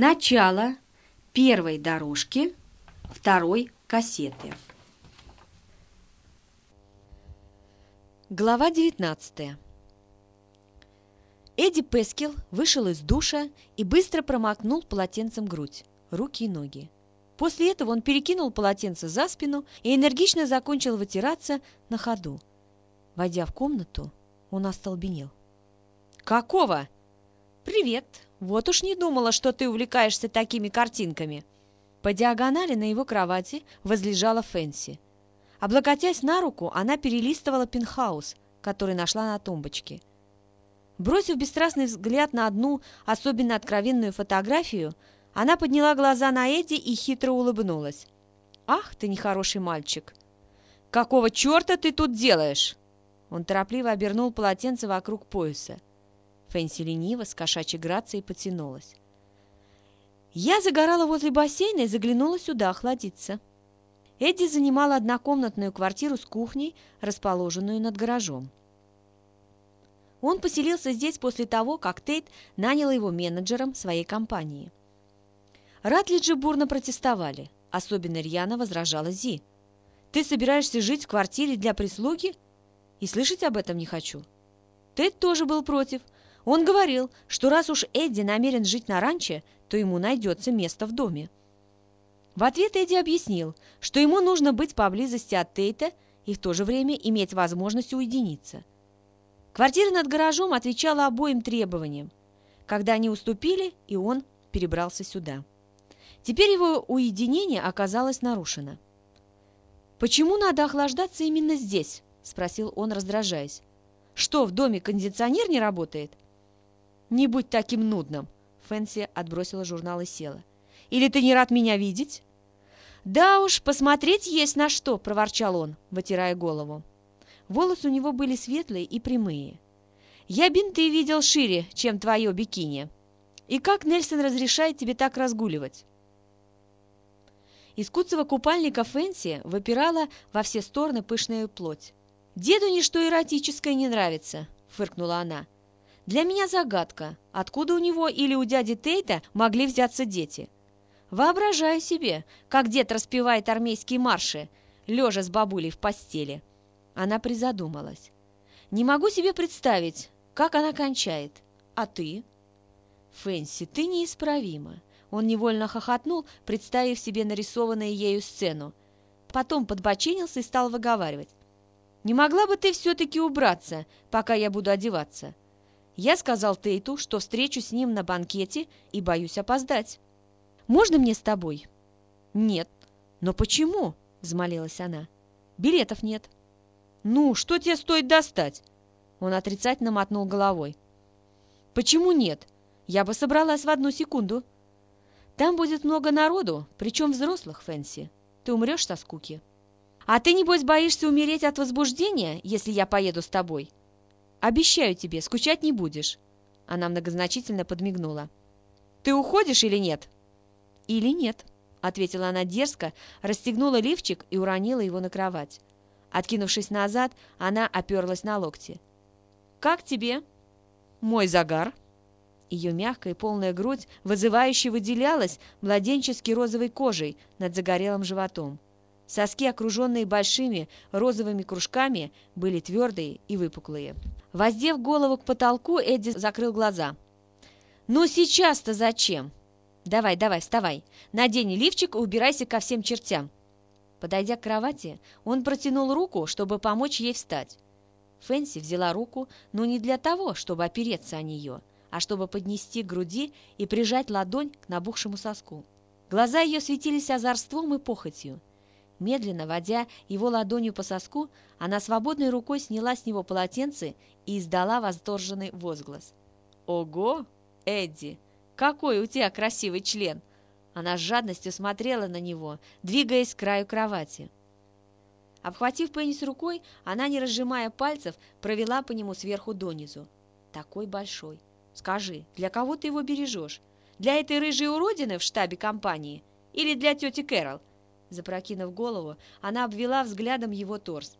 Начало первой дорожки второй кассеты. Глава 19 Эдди Пескил вышел из душа и быстро промокнул полотенцем грудь, руки и ноги. После этого он перекинул полотенце за спину и энергично закончил вытираться на ходу. Войдя в комнату, он остолбенел. «Какого?» «Привет! Вот уж не думала, что ты увлекаешься такими картинками!» По диагонали на его кровати возлежала Фэнси. Облокотясь на руку, она перелистывала пентхаус, который нашла на тумбочке. Бросив бесстрастный взгляд на одну особенно откровенную фотографию, она подняла глаза на Эдди и хитро улыбнулась. «Ах, ты нехороший мальчик!» «Какого черта ты тут делаешь?» Он торопливо обернул полотенце вокруг пояса. Фэнси лениво с кошачьей грацией потянулась. Я загорала возле бассейна и заглянула сюда охладиться. Эдди занимала однокомнатную квартиру с кухней, расположенную над гаражом. Он поселился здесь после того, как Тейт нанял его менеджером своей компании. Ратлиджи бурно протестовали, особенно рьяно возражала Зи. «Ты собираешься жить в квартире для прислуги? И слышать об этом не хочу». Тейт тоже был против – он говорил, что раз уж Эдди намерен жить на ранче, то ему найдется место в доме. В ответ Эдди объяснил, что ему нужно быть поблизости от Тейта и в то же время иметь возможность уединиться. Квартира над гаражом отвечала обоим требованиям. Когда они уступили, и он перебрался сюда. Теперь его уединение оказалось нарушено. «Почему надо охлаждаться именно здесь?» – спросил он, раздражаясь. «Что, в доме кондиционер не работает?» «Не будь таким нудным!» Фэнси отбросила журнал и села. «Или ты не рад меня видеть?» «Да уж, посмотреть есть на что!» – проворчал он, вытирая голову. Волосы у него были светлые и прямые. «Я бинты видел шире, чем твое бикини. И как Нельсон разрешает тебе так разгуливать?» Из куцого купальника Фэнси выпирала во все стороны пышная плоть. «Деду ничто эротическое не нравится», – фыркнула она. Для меня загадка, откуда у него или у дяди Тейта могли взяться дети. Воображаю себе, как дед распевает армейские марши, лежа с бабулей в постели. Она призадумалась. Не могу себе представить, как она кончает. А ты? Фэнси, ты неисправима. Он невольно хохотнул, представив себе нарисованную ею сцену. Потом подбочинился и стал выговаривать. «Не могла бы ты все-таки убраться, пока я буду одеваться?» Я сказал Тейту, что встречу с ним на банкете и боюсь опоздать. «Можно мне с тобой?» «Нет». «Но почему?» – взмолилась она. «Билетов нет». «Ну, что тебе стоит достать?» Он отрицательно мотнул головой. «Почему нет? Я бы собралась в одну секунду». «Там будет много народу, причем взрослых, Фэнси. Ты умрешь со скуки». «А ты, небось, боишься умереть от возбуждения, если я поеду с тобой?» Обещаю тебе, скучать не будешь». Она многозначительно подмигнула. «Ты уходишь или нет?» «Или нет», — ответила она дерзко, расстегнула лифчик и уронила его на кровать. Откинувшись назад, она оперлась на локти. «Как тебе?» «Мой загар». Ее мягкая и полная грудь вызывающе выделялась младенчески розовой кожей над загорелым животом. Соски, окруженные большими розовыми кружками, были твердые и выпуклые. Воздев голову к потолку, Эдди закрыл глаза. «Ну сейчас-то зачем?» «Давай, давай, вставай. Надень лифчик и убирайся ко всем чертям». Подойдя к кровати, он протянул руку, чтобы помочь ей встать. Фэнси взяла руку, но не для того, чтобы опереться о нее, а чтобы поднести к груди и прижать ладонь к набухшему соску. Глаза ее светились озорством и похотью. Медленно водя его ладонью по соску, она свободной рукой сняла с него полотенце и издала восторженный возглас. «Ого, Эдди, какой у тебя красивый член!» Она с жадностью смотрела на него, двигаясь к краю кровати. Обхватив пенис рукой, она, не разжимая пальцев, провела по нему сверху донизу. «Такой большой! Скажи, для кого ты его бережешь? Для этой рыжей уродины в штабе компании? Или для тети Кэрол?» Запрокинув голову, она обвела взглядом его торс.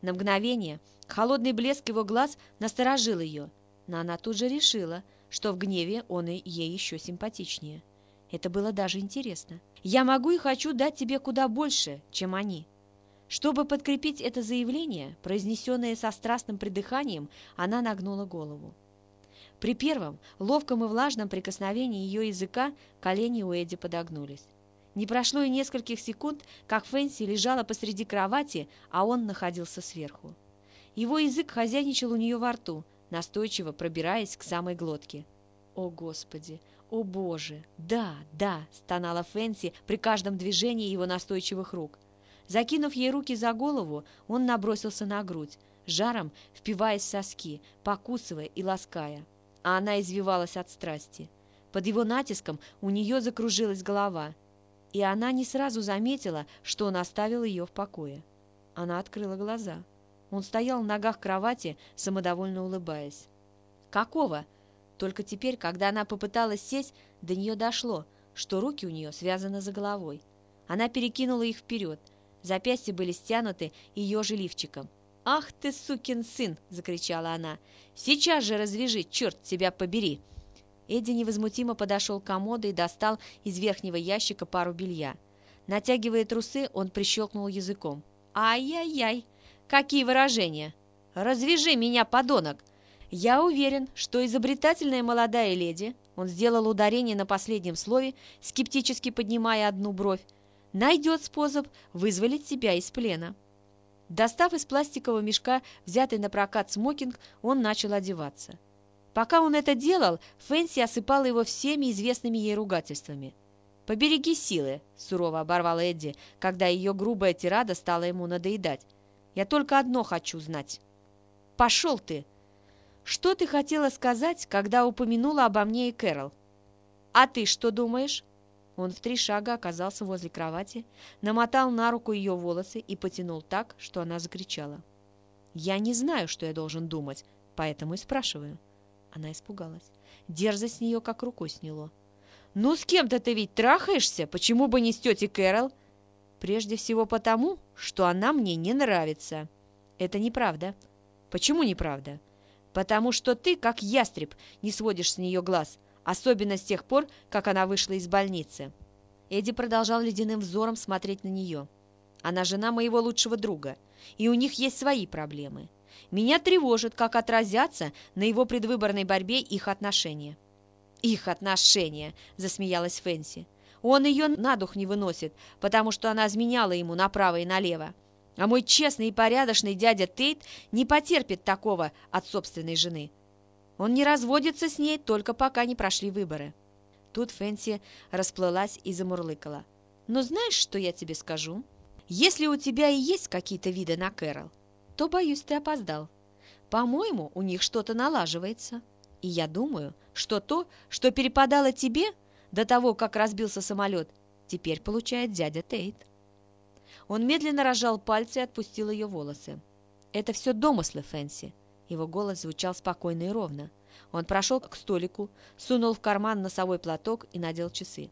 На мгновение холодный блеск его глаз насторожил ее, но она тут же решила, что в гневе он и ей еще симпатичнее. Это было даже интересно. «Я могу и хочу дать тебе куда больше, чем они». Чтобы подкрепить это заявление, произнесенное со страстным придыханием, она нагнула голову. При первом, ловком и влажном прикосновении ее языка колени у Эдди подогнулись. Не прошло и нескольких секунд, как Фэнси лежала посреди кровати, а он находился сверху. Его язык хозяйничал у нее во рту, настойчиво пробираясь к самой глотке. «О, Господи! О, Боже! Да, да!» — стонала Фэнси при каждом движении его настойчивых рук. Закинув ей руки за голову, он набросился на грудь, жаром впиваясь в соски, покусывая и лаская. А она извивалась от страсти. Под его натиском у нее закружилась голова, и она не сразу заметила, что он оставил ее в покое. Она открыла глаза. Он стоял в ногах кровати, самодовольно улыбаясь. «Какого?» Только теперь, когда она попыталась сесть, до нее дошло, что руки у нее связаны за головой. Она перекинула их вперед – Запястья были стянуты ее же лифчиком. «Ах ты, сукин сын!» – закричала она. «Сейчас же развяжи, черт тебя побери!» Эдди невозмутимо подошел к комоду и достал из верхнего ящика пару белья. Натягивая трусы, он прищелкнул языком. «Ай-яй-яй! Какие выражения! Развяжи меня, подонок!» Я уверен, что изобретательная молодая леди, он сделал ударение на последнем слове, скептически поднимая одну бровь, найдет способ вызволить себя из плена. Достав из пластикового мешка взятый на прокат смокинг, он начал одеваться. Пока он это делал, Фэнси осыпала его всеми известными ей ругательствами. «Побереги силы», — сурово оборвал Эдди, когда ее грубая тирада стала ему надоедать. «Я только одно хочу знать». «Пошел ты!» «Что ты хотела сказать, когда упомянула обо мне и Кэрол?» «А ты что думаешь?» Он в три шага оказался возле кровати, намотал на руку ее волосы и потянул так, что она закричала. «Я не знаю, что я должен думать, поэтому и спрашиваю». Она испугалась. Дерзость с нее как рукой сняло. «Ну, с кем-то ты ведь трахаешься? Почему бы не с тетей Кэрол?» «Прежде всего потому, что она мне не нравится». «Это неправда». «Почему неправда?» «Потому что ты, как ястреб, не сводишь с нее глаз, особенно с тех пор, как она вышла из больницы. Эдди продолжал ледяным взором смотреть на нее. Она жена моего лучшего друга, и у них есть свои проблемы. Меня тревожит, как отразятся на его предвыборной борьбе их отношения. «Их отношения!» – засмеялась Фэнси. «Он ее на дух не выносит, потому что она изменяла ему направо и налево. А мой честный и порядочный дядя Тейт не потерпит такого от собственной жены. Он не разводится с ней, только пока не прошли выборы». Тут Фэнси расплылась и замурлыкала. «Но знаешь, что я тебе скажу? Если у тебя и есть какие-то виды на Кэрол, то, боюсь, ты опоздал. По-моему, у них что-то налаживается. И я думаю, что то, что перепадало тебе до того, как разбился самолет, теперь получает дядя Тейт». Он медленно разжал пальцы и отпустил ее волосы. «Это все домыслы, Фэнси. Его голос звучал спокойно и ровно. Он прошел к столику, сунул в карман носовой платок и надел часы.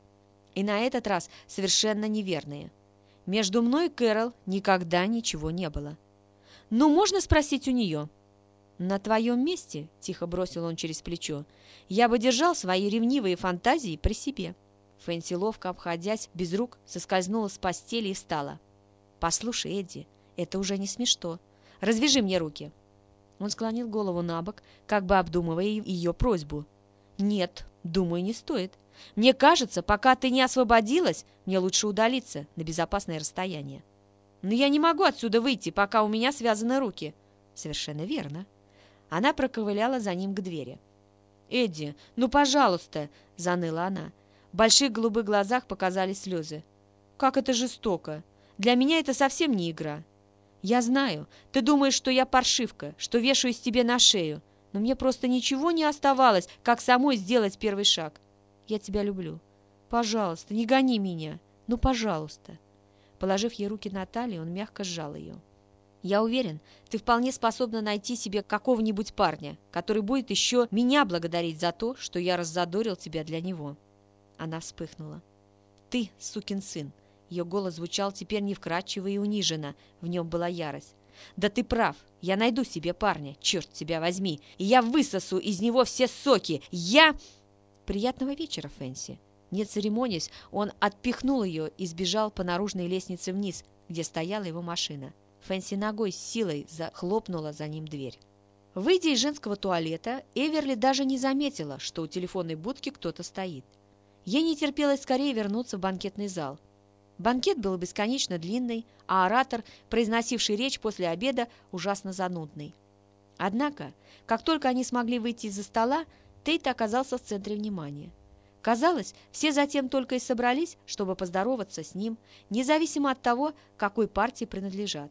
И на этот раз совершенно неверные. Между мной и Кэрол никогда ничего не было. «Ну, можно спросить у нее?» «На твоем месте», — тихо бросил он через плечо, «я бы держал свои ревнивые фантазии при себе». Фэнси, ловко обходясь без рук, соскользнула с постели и встала. «Послушай, Эдди, это уже не смешно. Развяжи мне руки». Он склонил голову на бок, как бы обдумывая ее просьбу. «Нет, думаю, не стоит. Мне кажется, пока ты не освободилась, мне лучше удалиться на безопасное расстояние. Но я не могу отсюда выйти, пока у меня связаны руки». «Совершенно верно». Она проковыляла за ним к двери. «Эдди, ну, пожалуйста!» — заныла она. В больших голубых глазах показались слезы. «Как это жестоко! Для меня это совсем не игра. «Я знаю. Ты думаешь, что я паршивка, что вешаюсь тебе на шею. Но мне просто ничего не оставалось, как самой сделать первый шаг. Я тебя люблю. Пожалуйста, не гони меня. Ну, пожалуйста». Положив ей руки на талию, он мягко сжал ее. «Я уверен, ты вполне способна найти себе какого-нибудь парня, который будет еще меня благодарить за то, что я раззадорил тебя для него». Она вспыхнула. «Ты, сукин сын, ее голос звучал теперь не вкрадчиво и униженно, в нем была ярость. «Да ты прав, я найду себе парня, черт тебя возьми, и я высосу из него все соки, я...» «Приятного вечера, Фэнси!» Не церемонясь, он отпихнул ее и сбежал по наружной лестнице вниз, где стояла его машина. Фэнси ногой с силой захлопнула за ним дверь. Выйдя из женского туалета, Эверли даже не заметила, что у телефонной будки кто-то стоит. Ей не терпелось скорее вернуться в банкетный зал. Банкет был бесконечно длинный, а оратор, произносивший речь после обеда, ужасно занудный. Однако, как только они смогли выйти из-за стола, Тейт оказался в центре внимания. Казалось, все затем только и собрались, чтобы поздороваться с ним, независимо от того, какой партии принадлежат.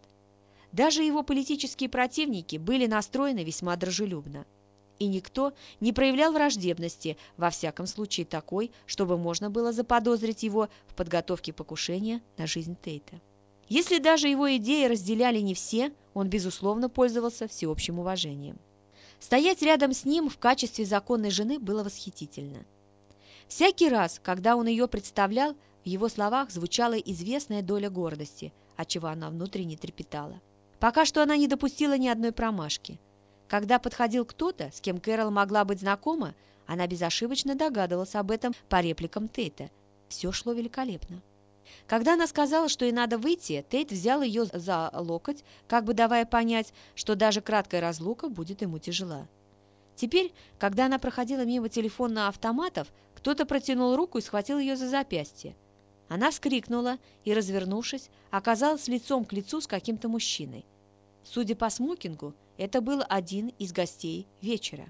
Даже его политические противники были настроены весьма дружелюбно. И никто не проявлял враждебности, во всяком случае такой, чтобы можно было заподозрить его в подготовке покушения на жизнь Тейта. Если даже его идеи разделяли не все, он, безусловно, пользовался всеобщим уважением. Стоять рядом с ним в качестве законной жены было восхитительно. Всякий раз, когда он ее представлял, в его словах звучала известная доля гордости, от чего она внутренне трепетала. Пока что она не допустила ни одной промашки. Когда подходил кто-то, с кем Кэрол могла быть знакома, она безошибочно догадывалась об этом по репликам Тейта. Все шло великолепно. Когда она сказала, что ей надо выйти, Тейт взял ее за локоть, как бы давая понять, что даже краткая разлука будет ему тяжела. Теперь, когда она проходила мимо телефона автоматов, кто-то протянул руку и схватил ее за запястье. Она вскрикнула и, развернувшись, оказалась лицом к лицу с каким-то мужчиной. Судя по смокингу, это был один из гостей вечера.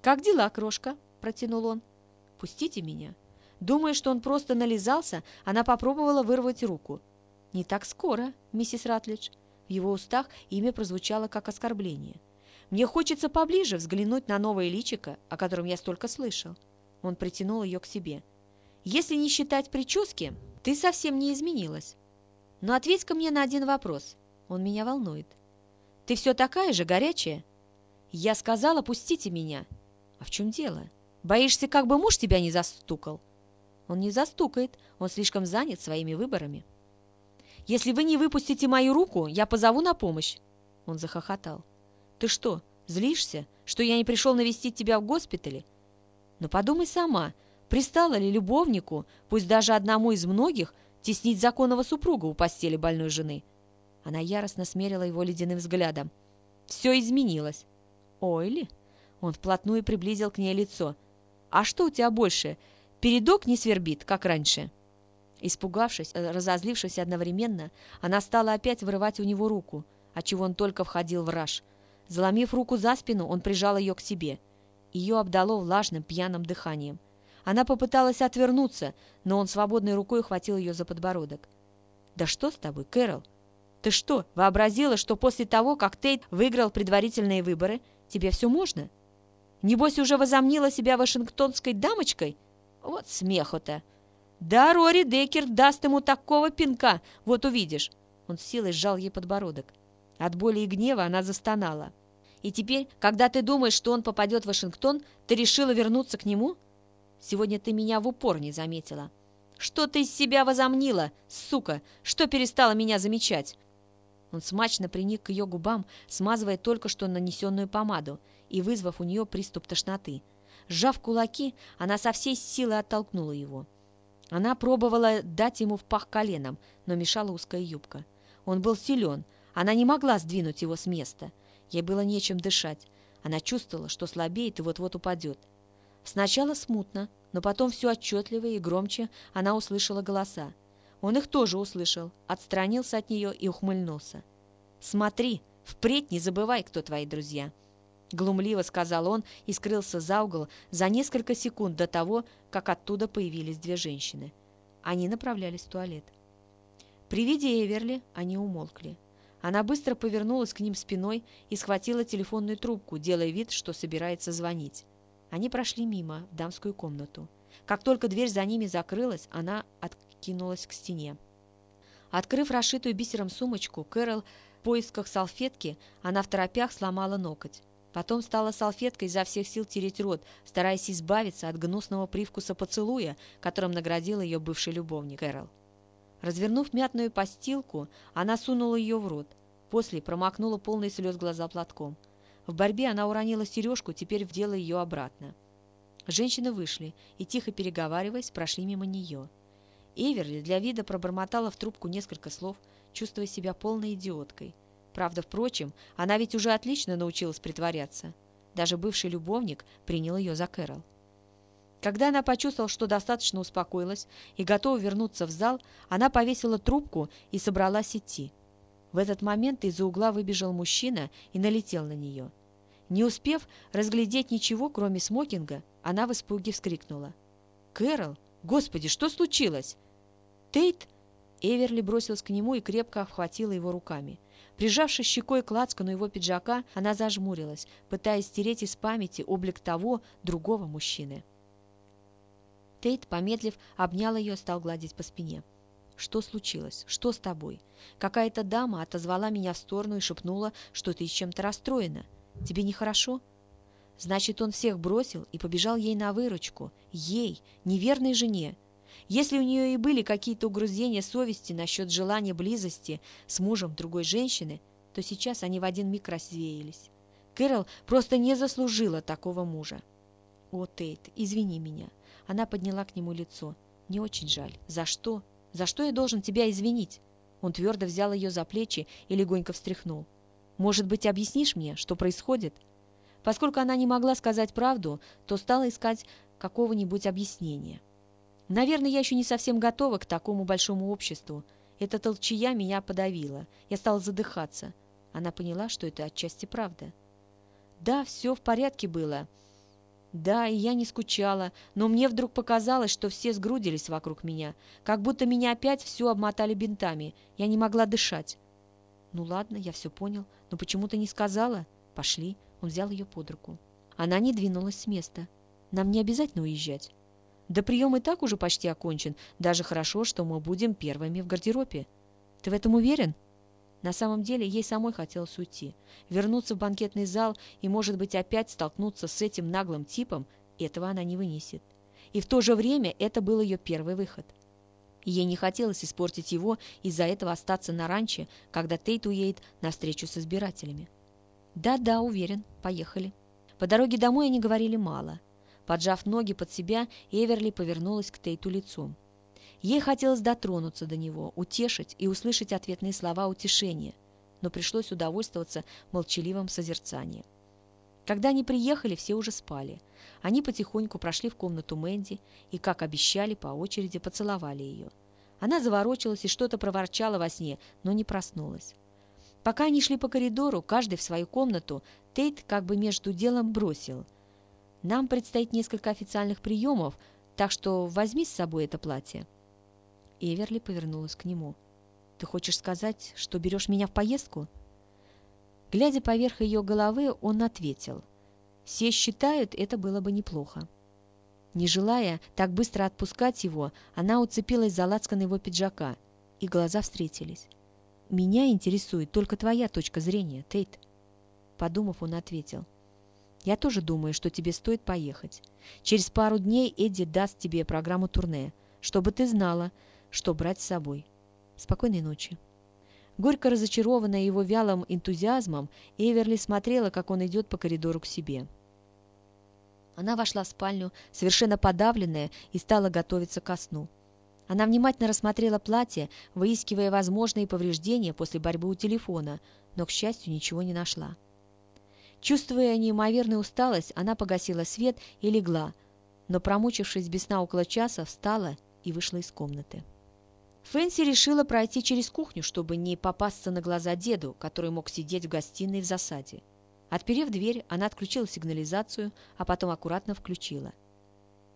«Как дела, крошка?» – протянул он. «Пустите меня». Думая, что он просто нализался, она попробовала вырвать руку. «Не так скоро, миссис Ратлидж». В его устах имя прозвучало как оскорбление. «Мне хочется поближе взглянуть на новое личико, о котором я столько слышал». Он притянул ее к себе. Если не считать прически, ты совсем не изменилась. Но ответь-ка мне на один вопрос. Он меня волнует. Ты все такая же горячая? Я сказала, пустите меня. А в чем дело? Боишься, как бы муж тебя не застукал? Он не застукает, он слишком занят своими выборами. Если вы не выпустите мою руку, я позову на помощь. Он захохотал. Ты что, злишься, что я не пришел навестить тебя в госпитале? Но подумай сама, Пристало ли любовнику, пусть даже одному из многих, теснить законного супруга у постели больной жены? Она яростно смерила его ледяным взглядом. Все изменилось. Ой ли? Он вплотную приблизил к ней лицо. А что у тебя больше? Передок не свербит, как раньше. Испугавшись, э, разозлившись одновременно, она стала опять вырывать у него руку, отчего он только входил в раж. Заломив руку за спину, он прижал ее к себе. Ее обдало влажным пьяным дыханием. Она попыталась отвернуться, но он свободной рукой хватил ее за подбородок. «Да что с тобой, Кэрол? Ты что, вообразила, что после того, как Тейт выиграл предварительные выборы, тебе все можно? Небось, уже возомнила себя вашингтонской дамочкой? Вот смеху-то! Да, Рори Деккер даст ему такого пинка, вот увидишь!» Он с силой сжал ей подбородок. От боли и гнева она застонала. «И теперь, когда ты думаешь, что он попадет в Вашингтон, ты решила вернуться к нему?» Сегодня ты меня в упор не заметила. Что ты из себя возомнила, сука? Что перестала меня замечать?» Он смачно приник к ее губам, смазывая только что нанесенную помаду и вызвав у нее приступ тошноты. Сжав кулаки, она со всей силы оттолкнула его. Она пробовала дать ему в пах коленом, но мешала узкая юбка. Он был силен, она не могла сдвинуть его с места. Ей было нечем дышать. Она чувствовала, что слабеет и вот-вот упадет. Сначала смутно, но потом все отчетливее и громче она услышала голоса. Он их тоже услышал, отстранился от нее и ухмыльнулся. «Смотри, впредь не забывай, кто твои друзья!» Глумливо сказал он и скрылся за угол за несколько секунд до того, как оттуда появились две женщины. Они направлялись в туалет. При виде Эверли они умолкли. Она быстро повернулась к ним спиной и схватила телефонную трубку, делая вид, что собирается звонить. Они прошли мимо, в дамскую комнату. Как только дверь за ними закрылась, она откинулась к стене. Открыв расшитую бисером сумочку, Кэрол в поисках салфетки, она в торопях сломала ноготь. Потом стала салфеткой изо всех сил тереть рот, стараясь избавиться от гнусного привкуса поцелуя, которым наградил ее бывший любовник Кэрол. Развернув мятную постилку, она сунула ее в рот. После промокнула полные слез глаза платком. В борьбе она уронила сережку, теперь вдела ее обратно. Женщины вышли и, тихо переговариваясь, прошли мимо нее. Эверли для вида пробормотала в трубку несколько слов, чувствуя себя полной идиоткой. Правда, впрочем, она ведь уже отлично научилась притворяться. Даже бывший любовник принял ее за Кэрол. Когда она почувствовала, что достаточно успокоилась и готова вернуться в зал, она повесила трубку и собралась идти. В этот момент из-за угла выбежал мужчина и налетел на нее. Не успев разглядеть ничего, кроме смокинга, она в испуге вскрикнула. «Кэрол! Господи, что случилось?» «Тейт!» Эверли бросилась к нему и крепко обхватила его руками. Прижавшись щекой к лацкану его пиджака, она зажмурилась, пытаясь стереть из памяти облик того, другого мужчины. Тейт, помедлив, обнял ее стал гладить по спине. «Что случилось? Что с тобой? Какая-то дама отозвала меня в сторону и шепнула, что ты чем-то расстроена. Тебе нехорошо?» Значит, он всех бросил и побежал ей на выручку. Ей, неверной жене. Если у нее и были какие-то угрызения совести насчет желания близости с мужем другой женщины, то сейчас они в один миг развеялись. Кэрол просто не заслужила такого мужа. «О, Тейт, извини меня». Она подняла к нему лицо. «Не очень жаль. За что? За что я должен тебя извинить?» Он твердо взял ее за плечи и легонько встряхнул. «Может быть, объяснишь мне, что происходит?» Поскольку она не могла сказать правду, то стала искать какого-нибудь объяснения. «Наверное, я еще не совсем готова к такому большому обществу. Эта толчья меня подавила. Я стала задыхаться». Она поняла, что это отчасти правда. «Да, все в порядке было. Да, и я не скучала, но мне вдруг показалось, что все сгрудились вокруг меня, как будто меня опять все обмотали бинтами. Я не могла дышать». «Ну ладно, я все понял, но почему ты не сказала? Пошли». Он взял ее под руку. Она не двинулась с места. «Нам не обязательно уезжать». «Да прием и так уже почти окончен. Даже хорошо, что мы будем первыми в гардеробе». «Ты в этом уверен?» На самом деле ей самой хотелось уйти. Вернуться в банкетный зал и, может быть, опять столкнуться с этим наглым типом, этого она не вынесет. И в то же время это был ее первый выход. Ей не хотелось испортить его из-за этого остаться на ранче, когда Тейт уедет на встречу с избирателями. «Да-да, уверен. Поехали». По дороге домой они говорили мало. Поджав ноги под себя, Эверли повернулась к Тейту лицом. Ей хотелось дотронуться до него, утешить и услышать ответные слова утешения, но пришлось удовольствоваться молчаливым созерцанием. Когда они приехали, все уже спали. Они потихоньку прошли в комнату Мэнди и, как обещали, по очереди поцеловали ее. Она заворочилась и что-то проворчала во сне, но не проснулась. Пока они шли по коридору, каждый в свою комнату, Тейт как бы между делом бросил. «Нам предстоит несколько официальных приемов, так что возьми с собой это платье». Эверли повернулась к нему. «Ты хочешь сказать, что берешь меня в поездку?» Глядя поверх ее головы, он ответил. «Все считают, это было бы неплохо». Не желая так быстро отпускать его, она уцепилась за лацкан его пиджака, и глаза встретились. «Меня интересует только твоя точка зрения, Тейт». Подумав, он ответил. «Я тоже думаю, что тебе стоит поехать. Через пару дней Эдди даст тебе программу турне, чтобы ты знала, что брать с собой. Спокойной ночи». Горько разочарованная его вялым энтузиазмом, Эверли смотрела, как он идет по коридору к себе. Она вошла в спальню, совершенно подавленная, и стала готовиться ко сну. Она внимательно рассмотрела платье, выискивая возможные повреждения после борьбы у телефона, но, к счастью, ничего не нашла. Чувствуя неимоверную усталость, она погасила свет и легла, но, промучившись без сна около часа, встала и вышла из комнаты. Фэнси решила пройти через кухню, чтобы не попасться на глаза деду, который мог сидеть в гостиной в засаде. Отперев дверь, она отключила сигнализацию, а потом аккуратно включила.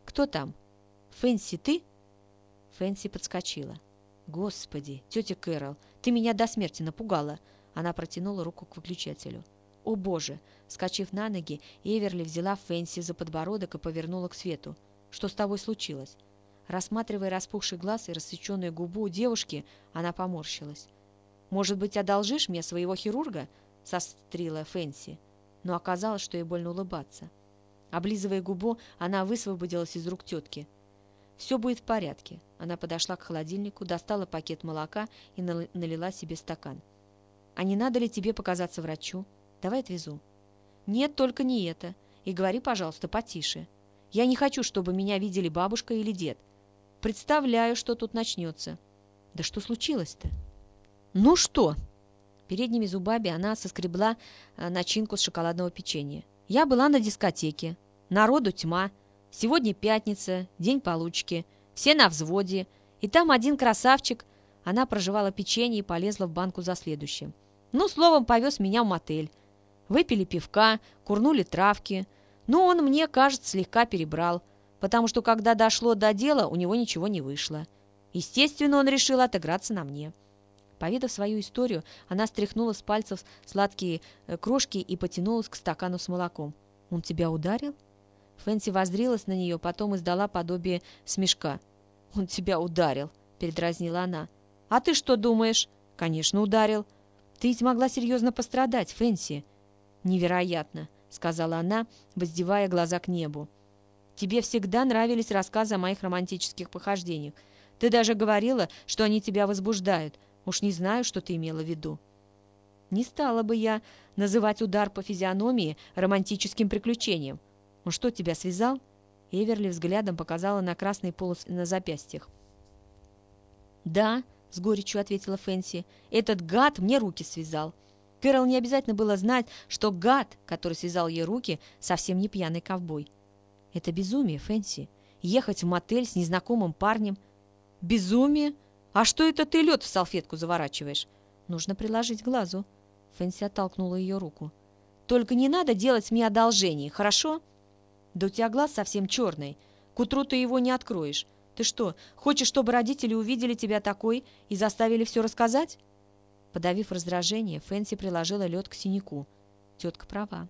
«Кто там? Фэнси, ты?» Фэнси подскочила. «Господи, тетя Кэрол, ты меня до смерти напугала!» Она протянула руку к выключателю. «О, Боже!» Скочив на ноги, Эверли взяла Фэнси за подбородок и повернула к свету. «Что с тобой случилось?» Рассматривая распухший глаз и рассеченную губу девушки, она поморщилась. «Может быть, одолжишь мне своего хирурга?» — сострила Фэнси. Но оказалось, что ей больно улыбаться. Облизывая губу, она высвободилась из рук тетки. «Все будет в порядке». Она подошла к холодильнику, достала пакет молока и налила себе стакан. «А не надо ли тебе показаться врачу? Давай отвезу». «Нет, только не это. И говори, пожалуйста, потише. Я не хочу, чтобы меня видели бабушка или дед. Представляю, что тут начнется. Да что случилось-то? Ну что? Передними зубами она соскребла э, начинку с шоколадного печенья. Я была на дискотеке. Народу тьма. Сегодня пятница, день получки. Все на взводе. И там один красавчик. Она проживала печенье и полезла в банку за следующим. Ну, словом, повез меня в мотель. Выпили пивка, курнули травки. Ну, он мне, кажется, слегка перебрал, потому что, когда дошло до дела, у него ничего не вышло. Естественно, он решил отыграться на мне. Поведав свою историю, она стряхнула с пальцев сладкие э, крошки и потянулась к стакану с молоком. «Он тебя ударил?» Фэнси воздрилась на нее, потом издала подобие смешка. «Он тебя ударил», — передразнила она. «А ты что думаешь?» «Конечно, ударил. Ты ведь могла серьезно пострадать, Фэнси». «Невероятно», — сказала она, воздевая глаза к небу. «Тебе всегда нравились рассказы о моих романтических похождениях. Ты даже говорила, что они тебя возбуждают. Уж не знаю, что ты имела в виду». «Не стала бы я называть удар по физиономии романтическим приключением. Он что, тебя связал?» Эверли взглядом показала на красный полос на запястьях. «Да», — с горечью ответила Фэнси, — «этот гад мне руки связал». Кэрол не обязательно было знать, что гад, который связал ей руки, совсем не пьяный ковбой. Это безумие, Фэнси. Ехать в мотель с незнакомым парнем. Безумие? А что это ты лед в салфетку заворачиваешь? Нужно приложить глазу. Фэнси оттолкнула ее руку. Только не надо делать мне одолжение, хорошо? Да у тебя глаз совсем черный. К утру ты его не откроешь. Ты что, хочешь, чтобы родители увидели тебя такой и заставили все рассказать? Подавив раздражение, Фэнси приложила лед к синяку. Тетка права.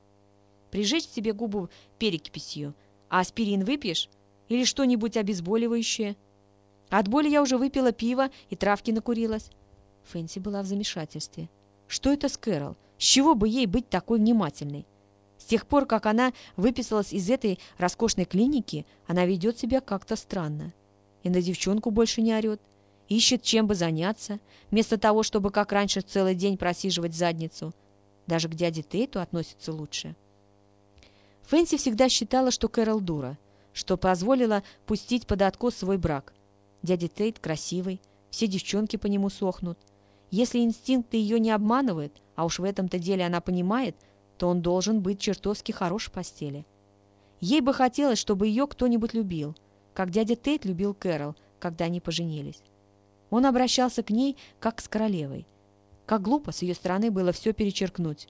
Прижечь себе губу перекиписью. А аспирин выпьешь? Или что-нибудь обезболивающее? От боли я уже выпила пиво и травки накурилась. Фэнси была в замешательстве. Что это с Кэрол? С чего бы ей быть такой внимательной? С тех пор, как она выписалась из этой роскошной клиники, она ведет себя как-то странно. И на девчонку больше не орет ищет, чем бы заняться, вместо того, чтобы, как раньше, целый день просиживать задницу. Даже к дяде Тейту относится лучше. Фэнси всегда считала, что Кэрол дура, что позволила пустить под откос свой брак. Дядя Тейт красивый, все девчонки по нему сохнут. Если инстинкты ее не обманывают, а уж в этом-то деле она понимает, то он должен быть чертовски хорош в постели. Ей бы хотелось, чтобы ее кто-нибудь любил, как дядя Тейт любил Кэрол, когда они поженились. Он обращался к ней, как с королевой. Как глупо с ее стороны было все перечеркнуть.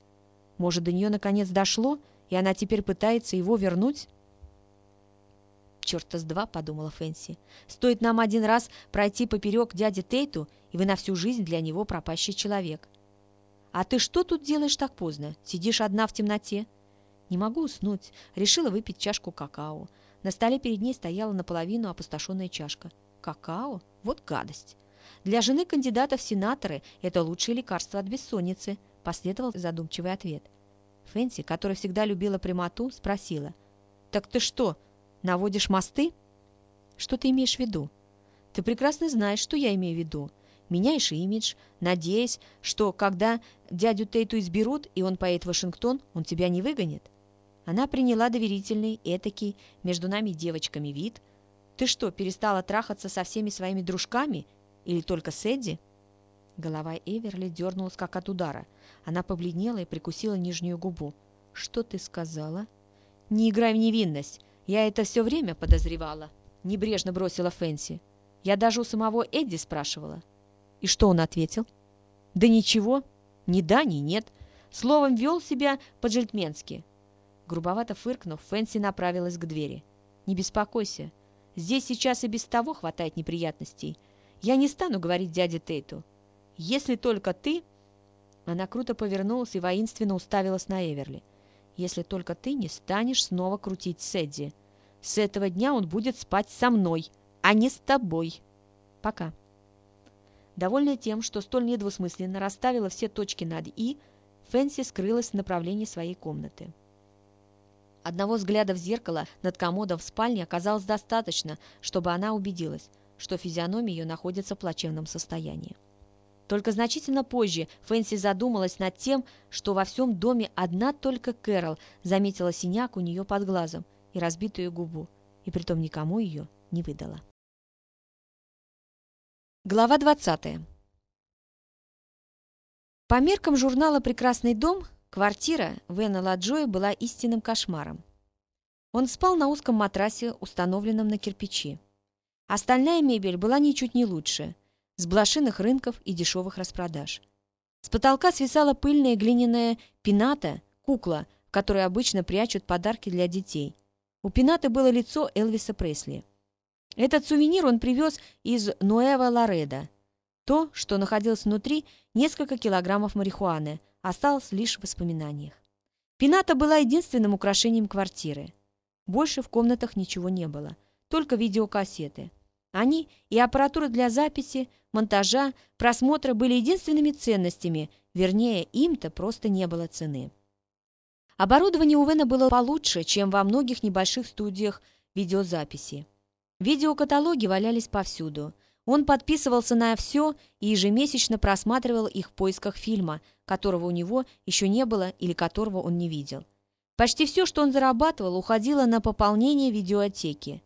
Может, до нее наконец дошло, и она теперь пытается его вернуть? «Черта с два», — подумала Фэнси. «Стоит нам один раз пройти поперек дяди Тейту, и вы на всю жизнь для него пропащий человек». «А ты что тут делаешь так поздно? Сидишь одна в темноте?» «Не могу уснуть. Решила выпить чашку какао». На столе перед ней стояла наполовину опустошенная чашка. «Какао? Вот гадость!» Для жены кандидата в сенаторы это лучшее лекарство от бессонницы, последовал задумчивый ответ. Фэнси, которая всегда любила прямоту, спросила. «Так ты что, наводишь мосты?» «Что ты имеешь в виду?» «Ты прекрасно знаешь, что я имею в виду. Меняешь имидж, надеясь, что когда дядю Тейту изберут, и он поедет в Вашингтон, он тебя не выгонит». Она приняла доверительный, этакий, между нами девочками вид. «Ты что, перестала трахаться со всеми своими дружками или только с Эдди?» Голова Эверли дернулась, как от удара. Она побледнела и прикусила нижнюю губу. «Что ты сказала?» «Не играй в невинность. Я это все время подозревала», — небрежно бросила Фэнси. «Я даже у самого Эдди спрашивала». «И что он ответил?» «Да ничего. Ни да, ни нет. Словом, вел себя по-джельтменски». Грубовато фыркнув, Фэнси направилась к двери. «Не беспокойся. Здесь сейчас и без того хватает неприятностей. Я не стану говорить дяде Тейту. Если только ты...» Она круто повернулась и воинственно уставилась на Эверли. «Если только ты не станешь снова крутить Сэдди. С этого дня он будет спать со мной, а не с тобой. Пока». Довольная тем, что столь недвусмысленно расставила все точки над «и», Фэнси скрылась в направлении своей комнаты. Одного взгляда в зеркало над комодом в спальне оказалось достаточно, чтобы она убедилась – что физиономия ее находится в плачевном состоянии. Только значительно позже Фэнси задумалась над тем, что во всем доме одна только Кэрол заметила синяк у нее под глазом и разбитую губу. и притом никому ее не выдала. Глава 20. По меркам журнала «Прекрасный дом» квартира Вена Ладжоя была истинным кошмаром. Он спал на узком матрасе, установленном на кирпичи. Остальная мебель была ничуть не лучше, с блошиных рынков и дешевых распродаж. С потолка свисала пыльная глиняная пината, кукла, в которой обычно прячут подарки для детей. У пинаты было лицо Элвиса Пресли. Этот сувенир он привез из Нуэва Лареда. То, что находилось внутри, несколько килограммов марихуаны, осталось лишь в воспоминаниях. Пината была единственным украшением квартиры. Больше в комнатах ничего не было только видеокассеты. Они и аппаратура для записи, монтажа, просмотра были единственными ценностями, вернее, им-то просто не было цены. Оборудование у Вена было получше, чем во многих небольших студиях видеозаписи. Видеокаталоги валялись повсюду. Он подписывался на все и ежемесячно просматривал их в поисках фильма, которого у него еще не было или которого он не видел. Почти все, что он зарабатывал, уходило на пополнение видеотеки.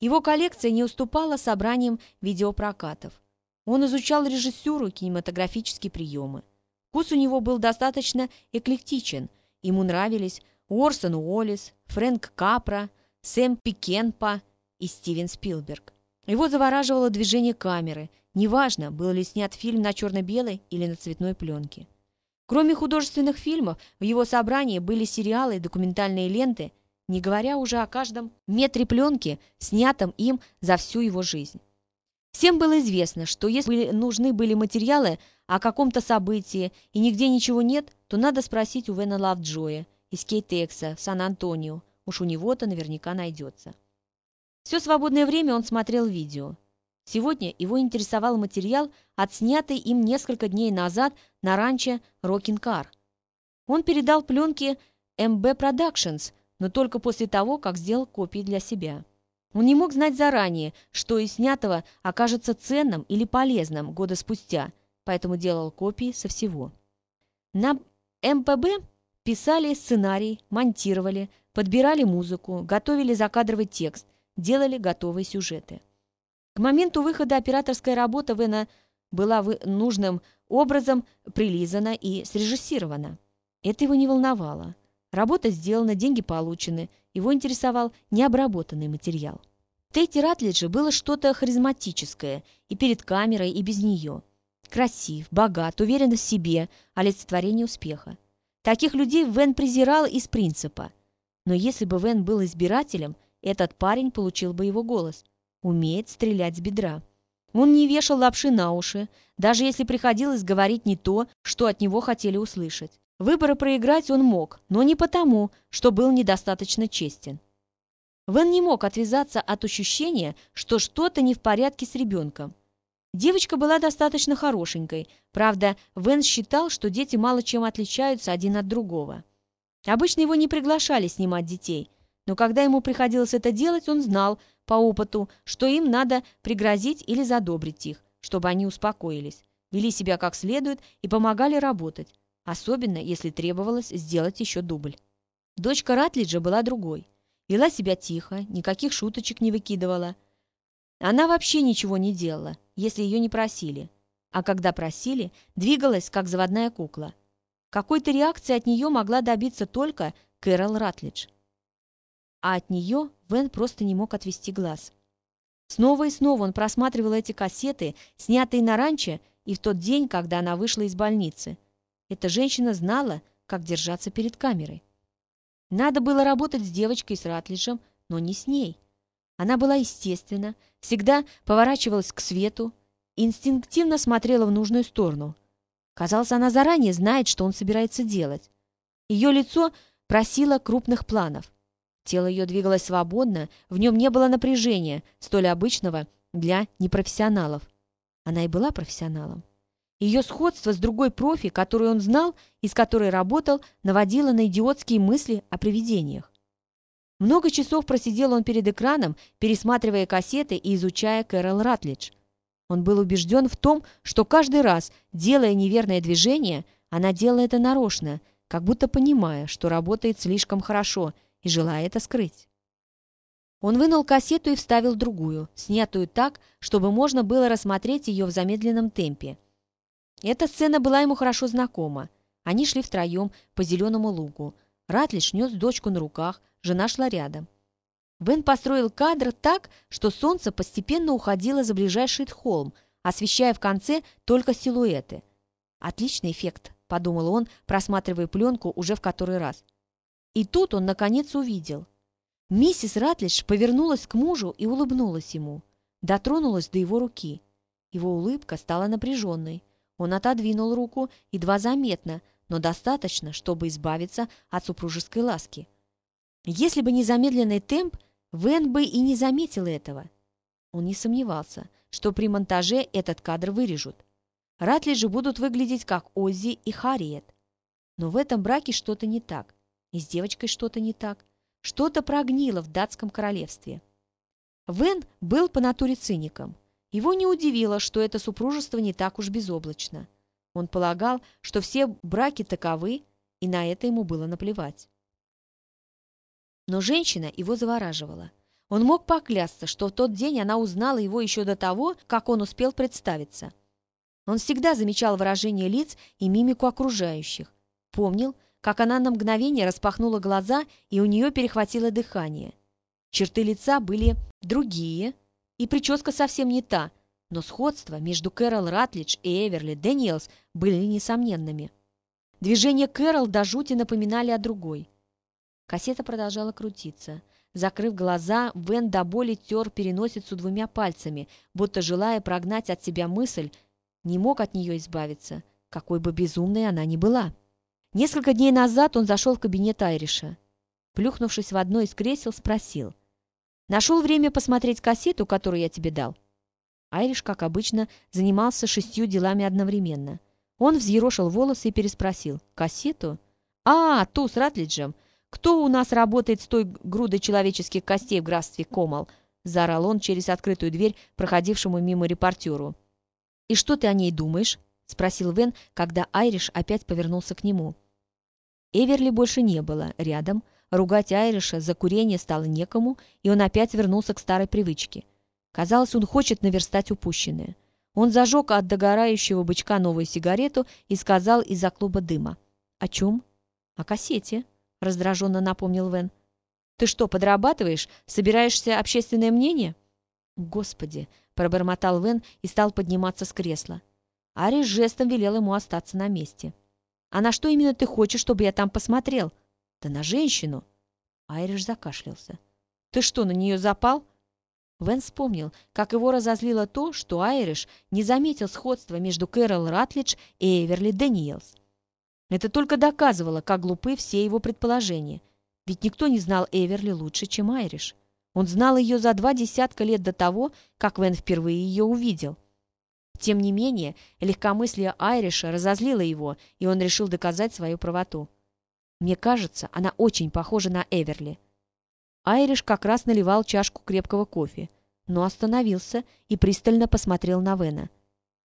Его коллекция не уступала собраниям видеопрокатов. Он изучал режиссуру кинематографические приемы. Вкус у него был достаточно эклектичен. Ему нравились Уорсон Уоллес, Фрэнк Капра, Сэм Пикенпа и Стивен Спилберг. Его завораживало движение камеры, неважно, был ли снят фильм на черно-белой или на цветной пленке. Кроме художественных фильмов, в его собрании были сериалы и документальные ленты, не говоря уже о каждом метре пленки, снятом им за всю его жизнь. Всем было известно, что если нужны были материалы о каком-то событии и нигде ничего нет, то надо спросить у Вена Лавджоя из Кейтекса в Сан-Антонио. Уж у него-то наверняка найдется. Все свободное время он смотрел видео. Сегодня его интересовал материал, отснятый им несколько дней назад на ранчо Рокинкар. Он передал пленки MB Productions, но только после того, как сделал копии для себя. Он не мог знать заранее, что из снятого окажется ценным или полезным года спустя, поэтому делал копии со всего. На МПБ писали сценарий, монтировали, подбирали музыку, готовили закадровый текст, делали готовые сюжеты. К моменту выхода операторская работа Вена была нужным образом прилизана и срежиссирована. Это его не волновало. Работа сделана, деньги получены. Его интересовал необработанный материал. В Тейте Ратлиджи было что-то харизматическое и перед камерой, и без нее. Красив, богат, уверен в себе, олицетворение успеха. Таких людей Вен презирал из принципа. Но если бы Вен был избирателем, этот парень получил бы его голос. Умеет стрелять с бедра. Он не вешал лапши на уши, даже если приходилось говорить не то, что от него хотели услышать. Выборы проиграть он мог, но не потому, что был недостаточно честен. Вен не мог отвязаться от ощущения, что что-то не в порядке с ребенком. Девочка была достаточно хорошенькой, правда, Вен считал, что дети мало чем отличаются один от другого. Обычно его не приглашали снимать детей, но когда ему приходилось это делать, он знал по опыту, что им надо пригрозить или задобрить их, чтобы они успокоились, вели себя как следует и помогали работать особенно если требовалось сделать еще дубль. Дочка Ратлиджа была другой. Вела себя тихо, никаких шуточек не выкидывала. Она вообще ничего не делала, если ее не просили. А когда просили, двигалась, как заводная кукла. Какой-то реакции от нее могла добиться только Кэрол Ратлидж. А от нее Вен просто не мог отвести глаз. Снова и снова он просматривал эти кассеты, снятые на ранчо, и в тот день, когда она вышла из больницы – эта женщина знала, как держаться перед камерой. Надо было работать с девочкой с Ратлиджем, но не с ней. Она была естественна, всегда поворачивалась к свету, инстинктивно смотрела в нужную сторону. Казалось, она заранее знает, что он собирается делать. Ее лицо просило крупных планов. Тело ее двигалось свободно, в нем не было напряжения, столь обычного для непрофессионалов. Она и была профессионалом. Ее сходство с другой профи, которую он знал и с которой работал, наводило на идиотские мысли о привидениях. Много часов просидел он перед экраном, пересматривая кассеты и изучая Кэрол Ратлидж. Он был убежден в том, что каждый раз, делая неверное движение, она делала это нарочно, как будто понимая, что работает слишком хорошо и желая это скрыть. Он вынул кассету и вставил другую, снятую так, чтобы можно было рассмотреть ее в замедленном темпе. Эта сцена была ему хорошо знакома. Они шли втроем по зеленому лугу. Ратлиш нес дочку на руках, жена шла рядом. Вен построил кадр так, что солнце постепенно уходило за ближайший холм, освещая в конце только силуэты. «Отличный эффект», — подумал он, просматривая пленку уже в который раз. И тут он, наконец, увидел. Миссис Ратлиш повернулась к мужу и улыбнулась ему. Дотронулась до его руки. Его улыбка стала напряженной. Он отодвинул руку, едва заметно, но достаточно, чтобы избавиться от супружеской ласки. Если бы не замедленный темп, Вен бы и не заметил этого. Он не сомневался, что при монтаже этот кадр вырежут. Ратли же будут выглядеть как Оззи и Харриет. Но в этом браке что-то не так. И с девочкой что-то не так. Что-то прогнило в датском королевстве. Вен был по натуре циником. Его не удивило, что это супружество не так уж безоблачно. Он полагал, что все браки таковы, и на это ему было наплевать. Но женщина его завораживала. Он мог поклясться, что в тот день она узнала его еще до того, как он успел представиться. Он всегда замечал выражение лиц и мимику окружающих. Помнил, как она на мгновение распахнула глаза, и у нее перехватило дыхание. Черты лица были другие, и прическа совсем не та, но сходства между Кэрол Ратлидж и Эйвери Дэниелс были несомненными. Движения Кэрол до жути напоминали о другой. Кассета продолжала крутиться. Закрыв глаза, Вен до боли тер переносицу двумя пальцами, будто желая прогнать от себя мысль, не мог от нее избавиться, какой бы безумной она ни была. Несколько дней назад он зашел в кабинет Айриша. Плюхнувшись в одно из кресел, спросил. «Нашел время посмотреть кассету, которую я тебе дал?» Айриш, как обычно, занимался шестью делами одновременно. Он взъерошил волосы и переспросил. «Кассету?» «А, ту с Ратлиджем. «Кто у нас работает с той грудой человеческих костей в графстве Комал?» — заорал он через открытую дверь проходившему мимо репортеру. «И что ты о ней думаешь?» — спросил Вен, когда Айриш опять повернулся к нему. Эверли больше не было рядом. Ругать Айриша за курение стало некому, и он опять вернулся к старой привычке. Казалось, он хочет наверстать упущенное. Он зажег от догорающего бычка новую сигарету и сказал из-за клуба дыма. «О чем?» «О кассете». — раздраженно напомнил Вен. «Ты что, подрабатываешь? Собираешься общественное мнение?» «Господи!» — пробормотал Вен и стал подниматься с кресла. Ари жестом велел ему остаться на месте. «А на что именно ты хочешь, чтобы я там посмотрел?» «Да на женщину!» Айриш закашлялся. «Ты что, на нее запал?» Вен вспомнил, как его разозлило то, что Айриш не заметил сходства между Кэрол Ратлидж и Эйвери Дэниелс. Это только доказывало, как глупы все его предположения. Ведь никто не знал Эверли лучше, чем Айриш. Он знал ее за два десятка лет до того, как Вен впервые ее увидел. Тем не менее, легкомыслие Айриша разозлило его, и он решил доказать свою правоту. Мне кажется, она очень похожа на Эверли. Айриш как раз наливал чашку крепкого кофе, но остановился и пристально посмотрел на Вена.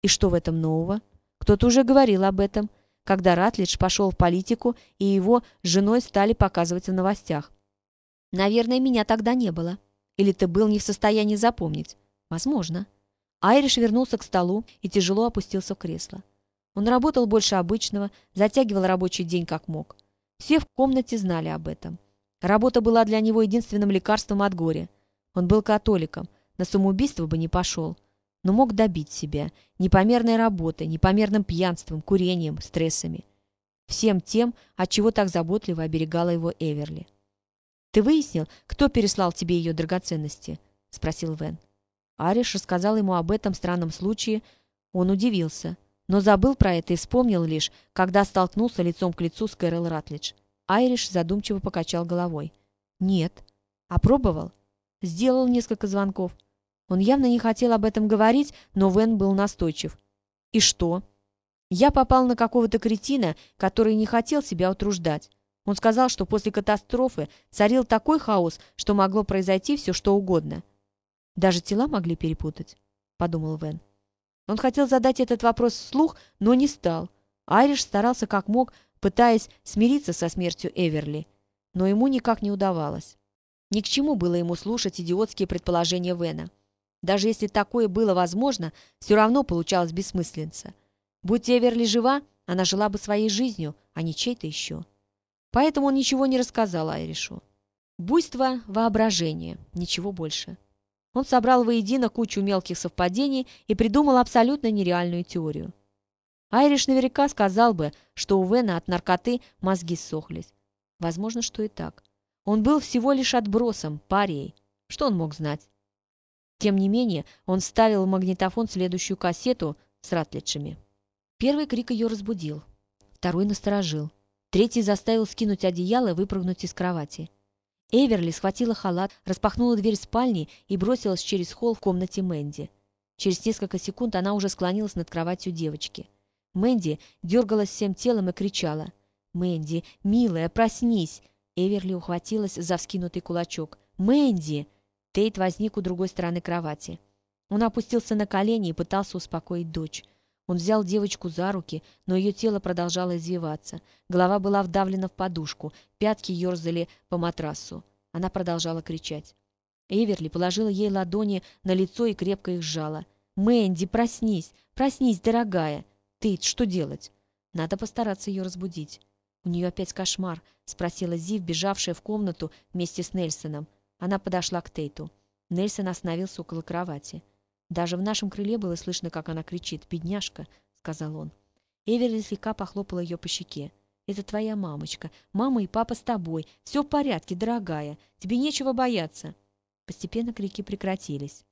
И что в этом нового? Кто-то уже говорил об этом – когда Ратлидж пошел в политику, и его с женой стали показывать в новостях. Наверное, меня тогда не было. Или ты был не в состоянии запомнить? Возможно. Айриш вернулся к столу и тяжело опустился в кресло. Он работал больше обычного, затягивал рабочий день как мог. Все в комнате знали об этом. Работа была для него единственным лекарством от горя. Он был католиком, на самоубийство бы не пошел но мог добить себя непомерной работой, непомерным пьянством, курением, стрессами. Всем тем, от чего так заботливо оберегала его Эверли. «Ты выяснил, кто переслал тебе ее драгоценности?» — спросил Вен. Ариш рассказал ему об этом странном случае. Он удивился, но забыл про это и вспомнил лишь, когда столкнулся лицом к лицу с Кэрол Ратлидж. Айриш задумчиво покачал головой. «Нет». «Опробовал?» «Сделал несколько звонков». Он явно не хотел об этом говорить, но Вен был настойчив. «И что?» «Я попал на какого-то кретина, который не хотел себя утруждать. Он сказал, что после катастрофы царил такой хаос, что могло произойти все, что угодно. Даже тела могли перепутать», — подумал Вен. Он хотел задать этот вопрос вслух, но не стал. Айриш старался как мог, пытаясь смириться со смертью Эверли, но ему никак не удавалось. Ни к чему было ему слушать идиотские предположения Вена. Даже если такое было возможно, все равно получалось бессмысленца. Будь Эверли жива, она жила бы своей жизнью, а не чей-то еще. Поэтому он ничего не рассказал Айришу. Буйство воображения, ничего больше. Он собрал воедино кучу мелких совпадений и придумал абсолютно нереальную теорию. Айриш наверняка сказал бы, что у Вена от наркоты мозги ссохлись. Возможно, что и так. Он был всего лишь отбросом, парией. Что он мог знать? Тем не менее, он вставил в магнитофон следующую кассету с Ратлетшами. Первый крик ее разбудил. Второй насторожил. Третий заставил скинуть одеяло и выпрыгнуть из кровати. Эверли схватила халат, распахнула дверь спальни и бросилась через холл в комнате Мэнди. Через несколько секунд она уже склонилась над кроватью девочки. Мэнди дергалась всем телом и кричала. «Мэнди, милая, проснись!» Эверли ухватилась за вскинутый кулачок. «Мэнди!» Тейт возник у другой стороны кровати. Он опустился на колени и пытался успокоить дочь. Он взял девочку за руки, но ее тело продолжало извиваться. Голова была вдавлена в подушку, пятки ерзали по матрасу. Она продолжала кричать. Эверли положила ей ладони на лицо и крепко их сжала. «Мэнди, проснись! Проснись, дорогая!» «Тейт, что делать?» «Надо постараться ее разбудить». «У нее опять кошмар?» — спросила Зив, бежавшая в комнату вместе с Нельсоном. Она подошла к Тейту. Нельсон остановился около кровати. Даже в нашем крыле было слышно, как она кричит. «Бедняжка!» — сказал он. Эверли слегка похлопала ее по щеке. «Это твоя мамочка. Мама и папа с тобой. Все в порядке, дорогая. Тебе нечего бояться». Постепенно крики прекратились.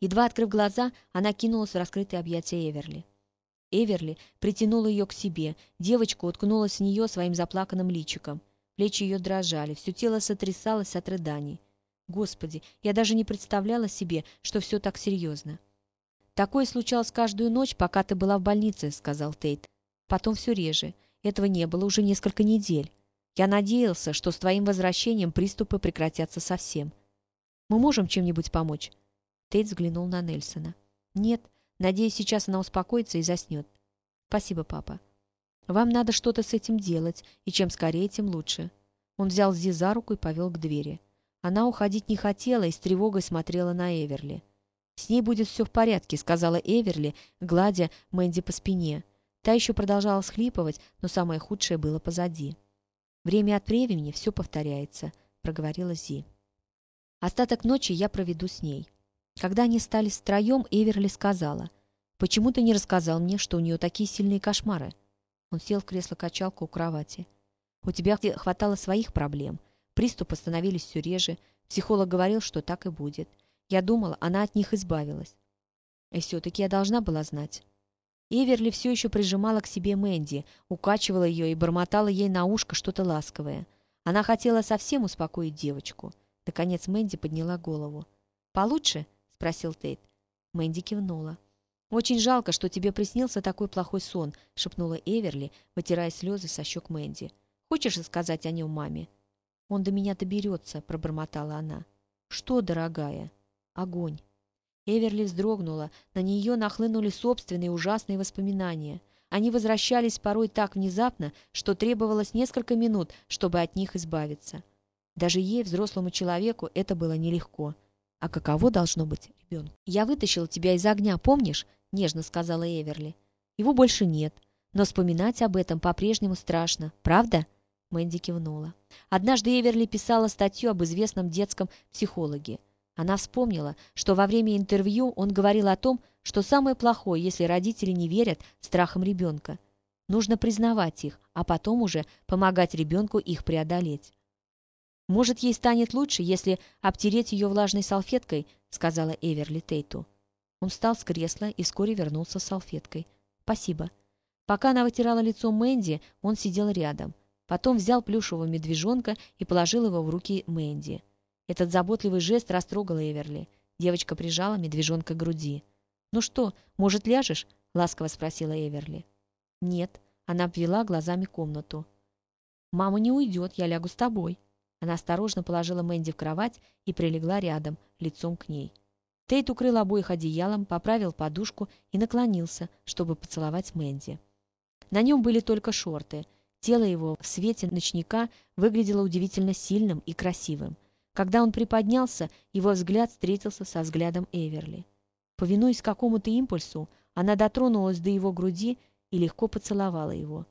Едва открыв глаза, она кинулась в раскрытые объятия Эверли. Эверли притянула ее к себе. Девочка уткнулась в нее своим заплаканным личиком. Плечи ее дрожали, все тело сотрясалось от рыданий. Господи, я даже не представляла себе, что все так серьезно. «Такое случалось каждую ночь, пока ты была в больнице», — сказал Тейт. «Потом все реже. Этого не было уже несколько недель. Я надеялся, что с твоим возвращением приступы прекратятся совсем. Мы можем чем-нибудь помочь?» Тейт взглянул на Нельсона. «Нет, Надеюсь, сейчас она успокоится и заснет. Спасибо, папа. Вам надо что-то с этим делать, и чем скорее, тем лучше. Он взял Зи за руку и повел к двери. Она уходить не хотела и с тревогой смотрела на Эверли. «С ней будет все в порядке», — сказала Эверли, гладя Мэнди по спине. Та еще продолжала схлипывать, но самое худшее было позади. «Время от времени все повторяется», — проговорила Зи. «Остаток ночи я проведу с ней. Когда они стали втроем, Эверли сказала, «Почему ты не рассказал мне, что у нее такие сильные кошмары?» Он сел в кресло-качалку у кровати. «У тебя хватало своих проблем. Приступы становились все реже. Психолог говорил, что так и будет. Я думала, она от них избавилась. И все-таки я должна была знать». Эверли все еще прижимала к себе Мэнди, укачивала ее и бормотала ей на ушко что-то ласковое. Она хотела совсем успокоить девочку. Наконец Мэнди подняла голову. «Получше?» — спросил Тейт. Мэнди кивнула. «Очень жалко, что тебе приснился такой плохой сон», — шепнула Эверли, вытирая слезы со щек Мэнди. «Хочешь сказать о нем маме?» «Он до меня доберется», — пробормотала она. «Что, дорогая?» «Огонь». Эверли вздрогнула, на нее нахлынули собственные ужасные воспоминания. Они возвращались порой так внезапно, что требовалось несколько минут, чтобы от них избавиться. Даже ей, взрослому человеку, это было нелегко. А каково должно быть ребенку? «Я вытащил тебя из огня, помнишь?» — нежно сказала Эверли. «Его больше нет, но вспоминать об этом по-прежнему страшно, правда?» Мэнди кивнула. Однажды Эверли писала статью об известном детском психологе. Она вспомнила, что во время интервью он говорил о том, что самое плохое, если родители не верят страхам ребенка. Нужно признавать их, а потом уже помогать ребенку их преодолеть. «Может, ей станет лучше, если обтереть ее влажной салфеткой», — сказала Эверли Тейту. Он встал с кресла и вскоре вернулся с салфеткой. «Спасибо». Пока она вытирала лицо Мэнди, он сидел рядом. Потом взял плюшевого медвежонка и положил его в руки Мэнди. Этот заботливый жест растрогал Эверли. Девочка прижала медвежонка к груди. «Ну что, может, ляжешь?» — ласково спросила Эверли. «Нет», — она обвела глазами комнату. «Мама не уйдет, я лягу с тобой». Она осторожно положила Мэнди в кровать и прилегла рядом, лицом к ней. Тейт укрыл обоих одеялом, поправил подушку и наклонился, чтобы поцеловать Мэнди. На нем были только шорты. Тело его в свете ночника выглядело удивительно сильным и красивым. Когда он приподнялся, его взгляд встретился со взглядом Эверли. Повинуясь какому-то импульсу, она дотронулась до его груди и легко поцеловала его.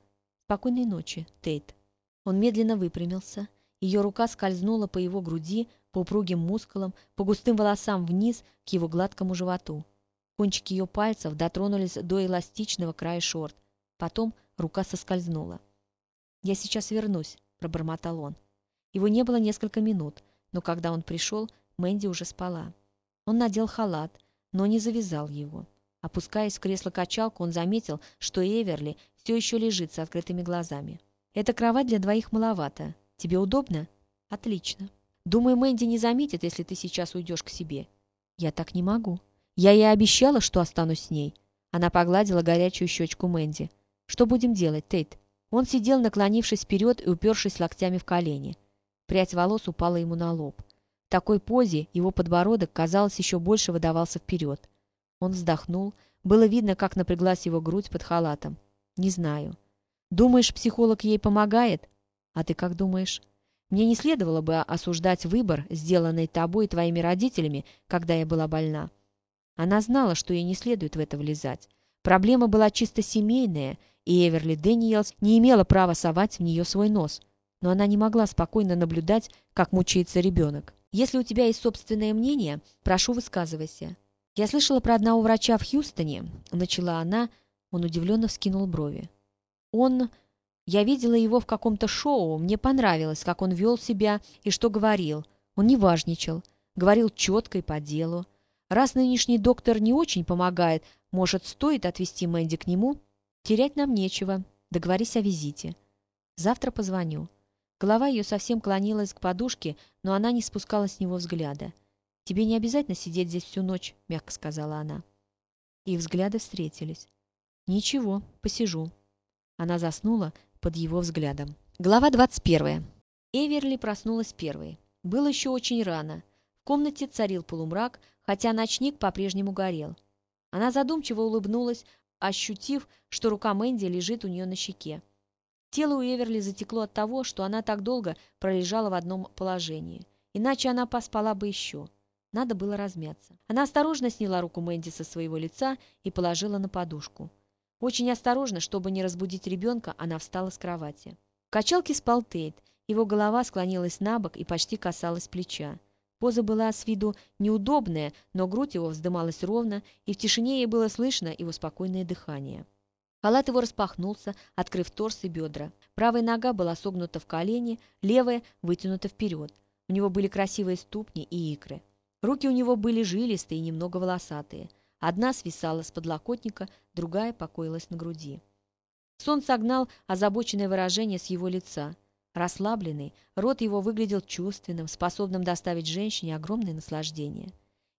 «Спокойной ночи, Тейт». Он медленно выпрямился. Ее рука скользнула по его груди, по упругим мускулам, по густым волосам вниз к его гладкому животу. Кончики ее пальцев дотронулись до эластичного края шорт. Потом рука соскользнула. «Я сейчас вернусь», — пробормотал он. Его не было несколько минут, но когда он пришел, Мэнди уже спала. Он надел халат, но не завязал его. Опускаясь в кресло-качалку, он заметил, что Эверли все еще лежит с открытыми глазами. «Эта кровать для двоих маловато. Тебе удобно?» «Отлично. Думаю, Мэнди не заметит, если ты сейчас уйдешь к себе». «Я так не могу. Я ей обещала, что останусь с ней». Она погладила горячую щечку Мэнди. «Что будем делать, Тейт?» Он сидел, наклонившись вперед и упершись локтями в колени. Прядь волос упала ему на лоб. В такой позе его подбородок, казалось, еще больше выдавался вперед. Он вздохнул. Было видно, как напряглась его грудь под халатом. «Не знаю. Думаешь, психолог ей помогает? А ты как думаешь?» Мне не следовало бы осуждать выбор, сделанный тобой и твоими родителями, когда я была больна. Она знала, что ей не следует в это влезать. Проблема была чисто семейная, и Эверли Дэниелс не имела права совать в нее свой нос — но она не могла спокойно наблюдать, как мучается ребенок. «Если у тебя есть собственное мнение, прошу, высказывайся». «Я слышала про одного врача в Хьюстоне», — начала она, он удивленно вскинул брови. «Он... Я видела его в каком-то шоу, мне понравилось, как он вел себя и что говорил. Он не важничал, говорил четко и по делу. Раз нынешний доктор не очень помогает, может, стоит отвезти Мэнди к нему? Терять нам нечего. Договорись о визите. Завтра позвоню. Голова ее совсем клонилась к подушке, но она не спускала с него взгляда. «Тебе не обязательно сидеть здесь всю ночь», — мягко сказала она. Их взгляды встретились. «Ничего, посижу». Она заснула под его взглядом. Глава 21. Эверли проснулась первой. Было еще очень рано. В комнате царил полумрак, хотя ночник по-прежнему горел. Она задумчиво улыбнулась, ощутив, что рука Мэнди лежит у нее на щеке. Тело у Эверли затекло от того, что она так долго пролежала в одном положении. Иначе она поспала бы еще. Надо было размяться. Она осторожно сняла руку Мэнди со своего лица и положила на подушку. Очень осторожно, чтобы не разбудить ребенка, она встала с кровати. В качалке спал Тейт. Его голова склонилась на бок и почти касалась плеча. Поза была с виду неудобная, но грудь его вздымалась ровно, и в тишине ей было слышно его спокойное дыхание. Халат его распахнулся, открыв торс и бедра. Правая нога была согнута в колени, левая вытянута вперед. У него были красивые ступни и икры. Руки у него были жилистые и немного волосатые. Одна свисала с подлокотника, другая покоилась на груди. Сон согнал озабоченное выражение с его лица. Расслабленный, рот его выглядел чувственным, способным доставить женщине огромное наслаждение.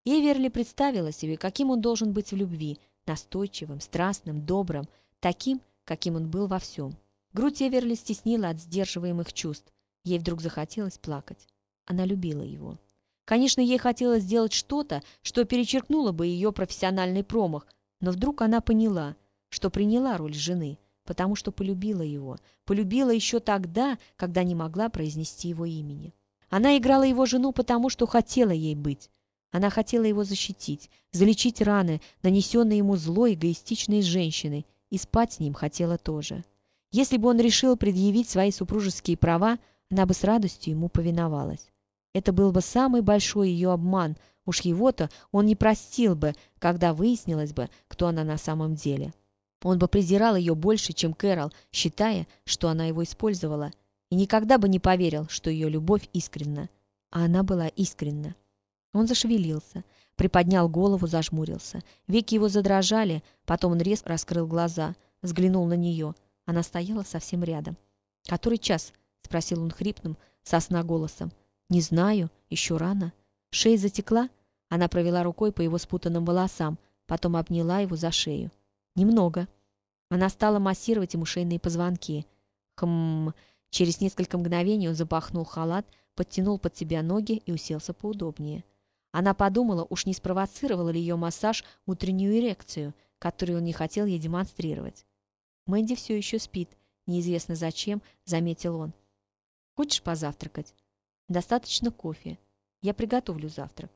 Эверли представила себе, каким он должен быть в любви, настойчивым, страстным, добрым, таким, каким он был во всем. Грудь Эверли стеснила от сдерживаемых чувств. Ей вдруг захотелось плакать. Она любила его. Конечно, ей хотелось сделать что-то, что перечеркнуло бы ее профессиональный промах, но вдруг она поняла, что приняла роль жены, потому что полюбила его, полюбила еще тогда, когда не могла произнести его имени. Она играла его жену потому, что хотела ей быть. Она хотела его защитить, залечить раны, нанесенные ему злой, эгоистичной женщиной, и спать с ним хотела тоже. Если бы он решил предъявить свои супружеские права, она бы с радостью ему повиновалась. Это был бы самый большой ее обман, уж его-то он не простил бы, когда выяснилось бы, кто она на самом деле. Он бы презирал ее больше, чем Кэрол, считая, что она его использовала, и никогда бы не поверил, что ее любовь искренна. А она была искренна. Он зашевелился, Приподнял голову, зажмурился. Веки его задрожали, потом он резко раскрыл глаза, взглянул на нее. Она стояла совсем рядом. «Который час?» — спросил он хрипным, сосна голосом. «Не знаю, еще рано». Шея затекла? Она провела рукой по его спутанным волосам, потом обняла его за шею. «Немного». Она стала массировать ему шейные позвонки. Хм... Через несколько мгновений он запахнул халат, подтянул под себя ноги и уселся поудобнее. Она подумала, уж не спровоцировал ли ее массаж утреннюю эрекцию, которую он не хотел ей демонстрировать. Мэнди все еще спит. Неизвестно зачем, заметил он. «Хочешь позавтракать?» «Достаточно кофе. Я приготовлю завтрак.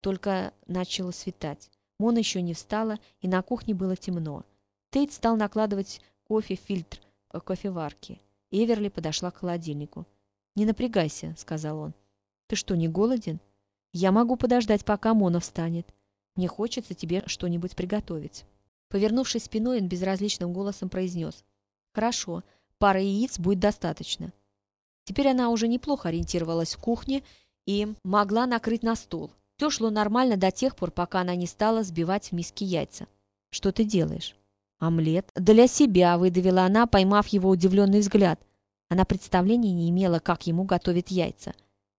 Только начало светать. Мона еще не встала, и на кухне было темно. Тейт стал накладывать кофе в фильтр кофеварки. Эверли подошла к холодильнику. «Не напрягайся», — сказал он. «Ты что, не голоден? Я могу подождать, пока Мона встанет. Мне хочется тебе что-нибудь приготовить». Повернувшись спиной, он безразличным голосом произнес. «Хорошо, пары яиц будет достаточно». Теперь она уже неплохо ориентировалась в кухне и могла накрыть на стол. Все шло нормально до тех пор, пока она не стала сбивать в миски яйца. «Что ты делаешь?» «Омлет». «Для себя», — выдавила она, поймав его удивленный взгляд. Она представления не имела, как ему готовить яйца.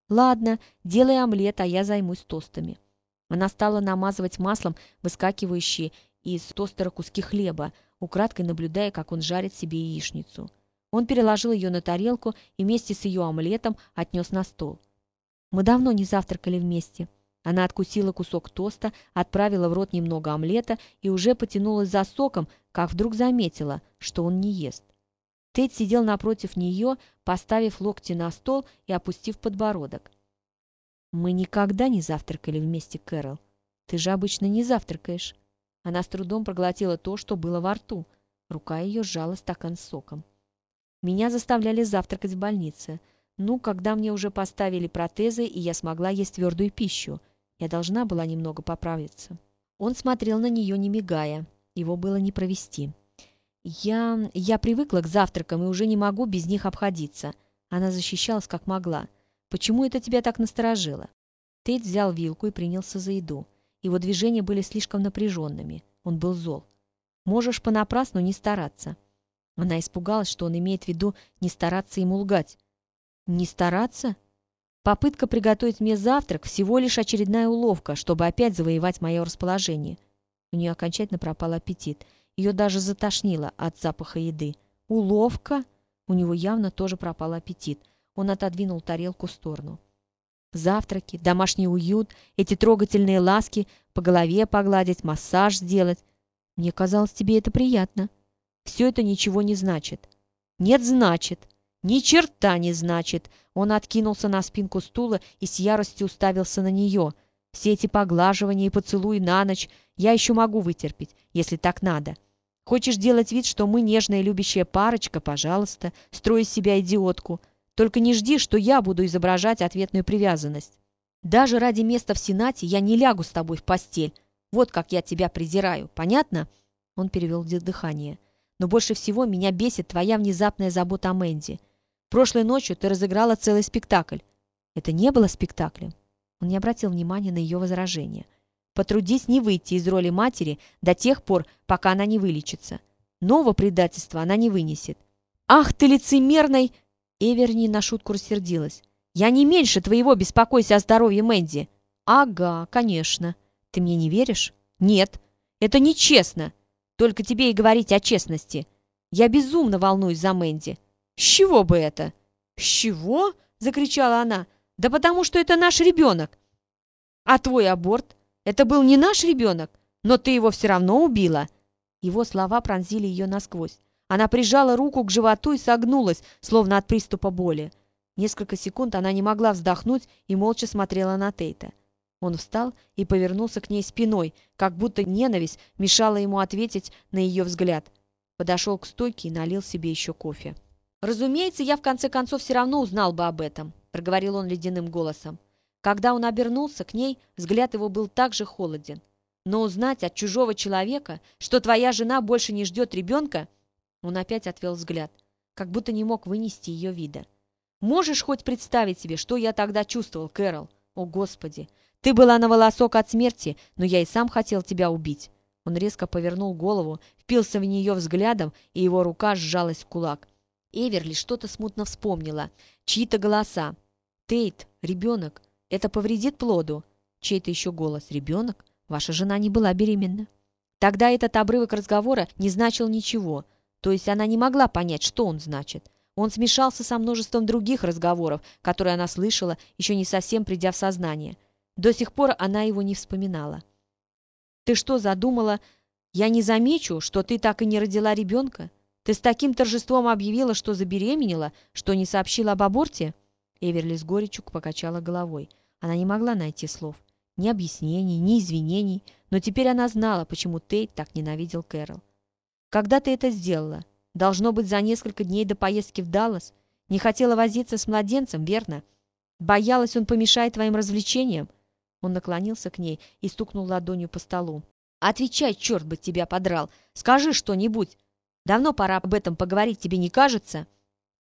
«Ладно, делай омлет, а я займусь тостами». Она стала намазывать маслом выскакивающие из тостера куски хлеба, украдкой наблюдая, как он жарит себе яичницу. Он переложил ее на тарелку и вместе с ее омлетом отнес на стол. «Мы давно не завтракали вместе». Она откусила кусок тоста, отправила в рот немного омлета и уже потянулась за соком, как вдруг заметила, что он не ест. Тед сидел напротив нее, поставив локти на стол и опустив подбородок. «Мы никогда не завтракали вместе, Кэрол. Ты же обычно не завтракаешь». Она с трудом проглотила то, что было во рту. Рука ее сжала стакан с соком. «Меня заставляли завтракать в больнице. Ну, когда мне уже поставили протезы, и я смогла есть твердую пищу. Я должна была немного поправиться». Он смотрел на нее, не мигая. Его было не провести. «Я... я привыкла к завтракам и уже не могу без них обходиться». Она защищалась как могла. «Почему это тебя так насторожило?» Тейт взял вилку и принялся за еду. Его движения были слишком напряженными. Он был зол. «Можешь понапрасну не стараться». Она испугалась, что он имеет в виду не стараться ему лгать. «Не стараться?» Попытка приготовить мне завтрак – всего лишь очередная уловка, чтобы опять завоевать мое расположение. У нее окончательно пропал аппетит – ее даже затошнило от запаха еды. Уловка? У него явно тоже пропал аппетит. Он отодвинул тарелку в сторону. Завтраки, домашний уют, эти трогательные ласки, по голове погладить, массаж сделать. Мне казалось, тебе это приятно. Все это ничего не значит. Нет, значит. Ни черта не значит. Он откинулся на спинку стула и с яростью уставился на нее. Все эти поглаживания и поцелуи на ночь я еще могу вытерпеть, если так надо. Хочешь делать вид, что мы нежная любящая парочка, пожалуйста, строй из себя идиотку. Только не жди, что я буду изображать ответную привязанность. Даже ради места в Сенате я не лягу с тобой в постель. Вот как я тебя презираю, понятно?» Он перевел дыхание. «Но больше всего меня бесит твоя внезапная забота о Мэнди. Прошлой ночью ты разыграла целый спектакль. Это не было спектаклем. Он не обратил внимания на ее возражение. «Потрудись не выйти из роли матери до тех пор, пока она не вылечится. Нового предательства она не вынесет». «Ах ты лицемерный!» Эверни на шутку рассердилась. «Я не меньше твоего беспокойся о здоровье Мэнди». «Ага, конечно. Ты мне не веришь?» «Нет, это нечестно. Только тебе и говорить о честности. Я безумно волнуюсь за Мэнди». «С чего бы это?» «С чего?» — закричала она. Да потому что это наш ребенок. А твой аборт? Это был не наш ребенок, но ты его все равно убила. Его слова пронзили ее насквозь. Она прижала руку к животу и согнулась, словно от приступа боли. Несколько секунд она не могла вздохнуть и молча смотрела на Тейта. Он встал и повернулся к ней спиной, как будто ненависть мешала ему ответить на ее взгляд. Подошел к стойке и налил себе еще кофе. Разумеется, я в конце концов все равно узнал бы об этом. — проговорил он ледяным голосом. Когда он обернулся к ней, взгляд его был также холоден. Но узнать от чужого человека, что твоя жена больше не ждет ребенка, он опять отвел взгляд, как будто не мог вынести ее вида. «Можешь хоть представить себе, что я тогда чувствовал, Кэрол? О, Господи! Ты была на волосок от смерти, но я и сам хотел тебя убить!» Он резко повернул голову, впился в нее взглядом, и его рука сжалась в кулак. Эверли что-то смутно вспомнила. Чьи-то голоса. «Тейт, ребенок, это повредит плоду?» Чей-то еще голос. «Ребенок? Ваша жена не была беременна». Тогда этот обрывок разговора не значил ничего. То есть она не могла понять, что он значит. Он смешался со множеством других разговоров, которые она слышала, еще не совсем придя в сознание. До сих пор она его не вспоминала. «Ты что, задумала? Я не замечу, что ты так и не родила ребенка?» Ты с таким торжеством объявила, что забеременела, что не сообщила об аборте?» Эверли с горечью покачала головой. Она не могла найти слов. Ни объяснений, ни извинений, но теперь она знала, почему Тейт так ненавидел Кэрол. «Когда ты это сделала? Должно быть, за несколько дней до поездки в Даллас? Не хотела возиться с младенцем, верно? Боялась, он помешает твоим развлечениям?» Он наклонился к ней и стукнул ладонью по столу. «Отвечай, черт бы тебя подрал! Скажи что-нибудь! Давно пора об этом поговорить, тебе не кажется?»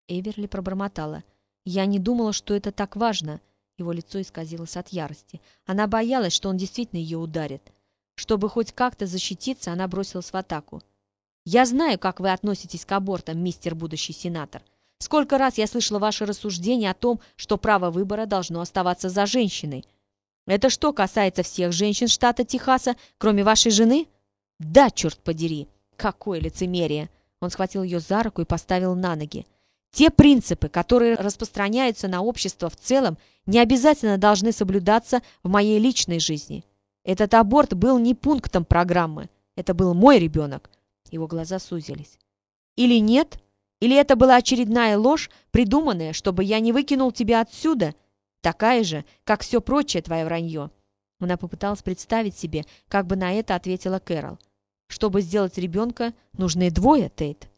Эверли пробормотала. «Я не думала, что это так важно». Его лицо исказилось от ярости. Она боялась, что он действительно ее ударит. Чтобы хоть как-то защититься, она бросилась в атаку. «Я знаю, как вы относитесь к абортам, мистер будущий сенатор. Сколько раз я слышала ваши рассуждения о том, что право выбора должно оставаться за женщиной. Это что касается всех женщин штата Техаса, кроме вашей жены? Да, черт подери! Какое лицемерие!» Он схватил ее за руку и поставил на ноги. Те принципы, которые распространяются на общество в целом, не обязательно должны соблюдаться в моей личной жизни. Этот аборт был не пунктом программы. Это был мой ребенок. Его глаза сузились. Или нет? Или это была очередная ложь, придуманная, чтобы я не выкинул тебя отсюда? Такая же, как все прочее твое вранье. Она попыталась представить себе, как бы на это ответила Кэрол. Чтобы сделать ребенка, нужны двое, Тейт.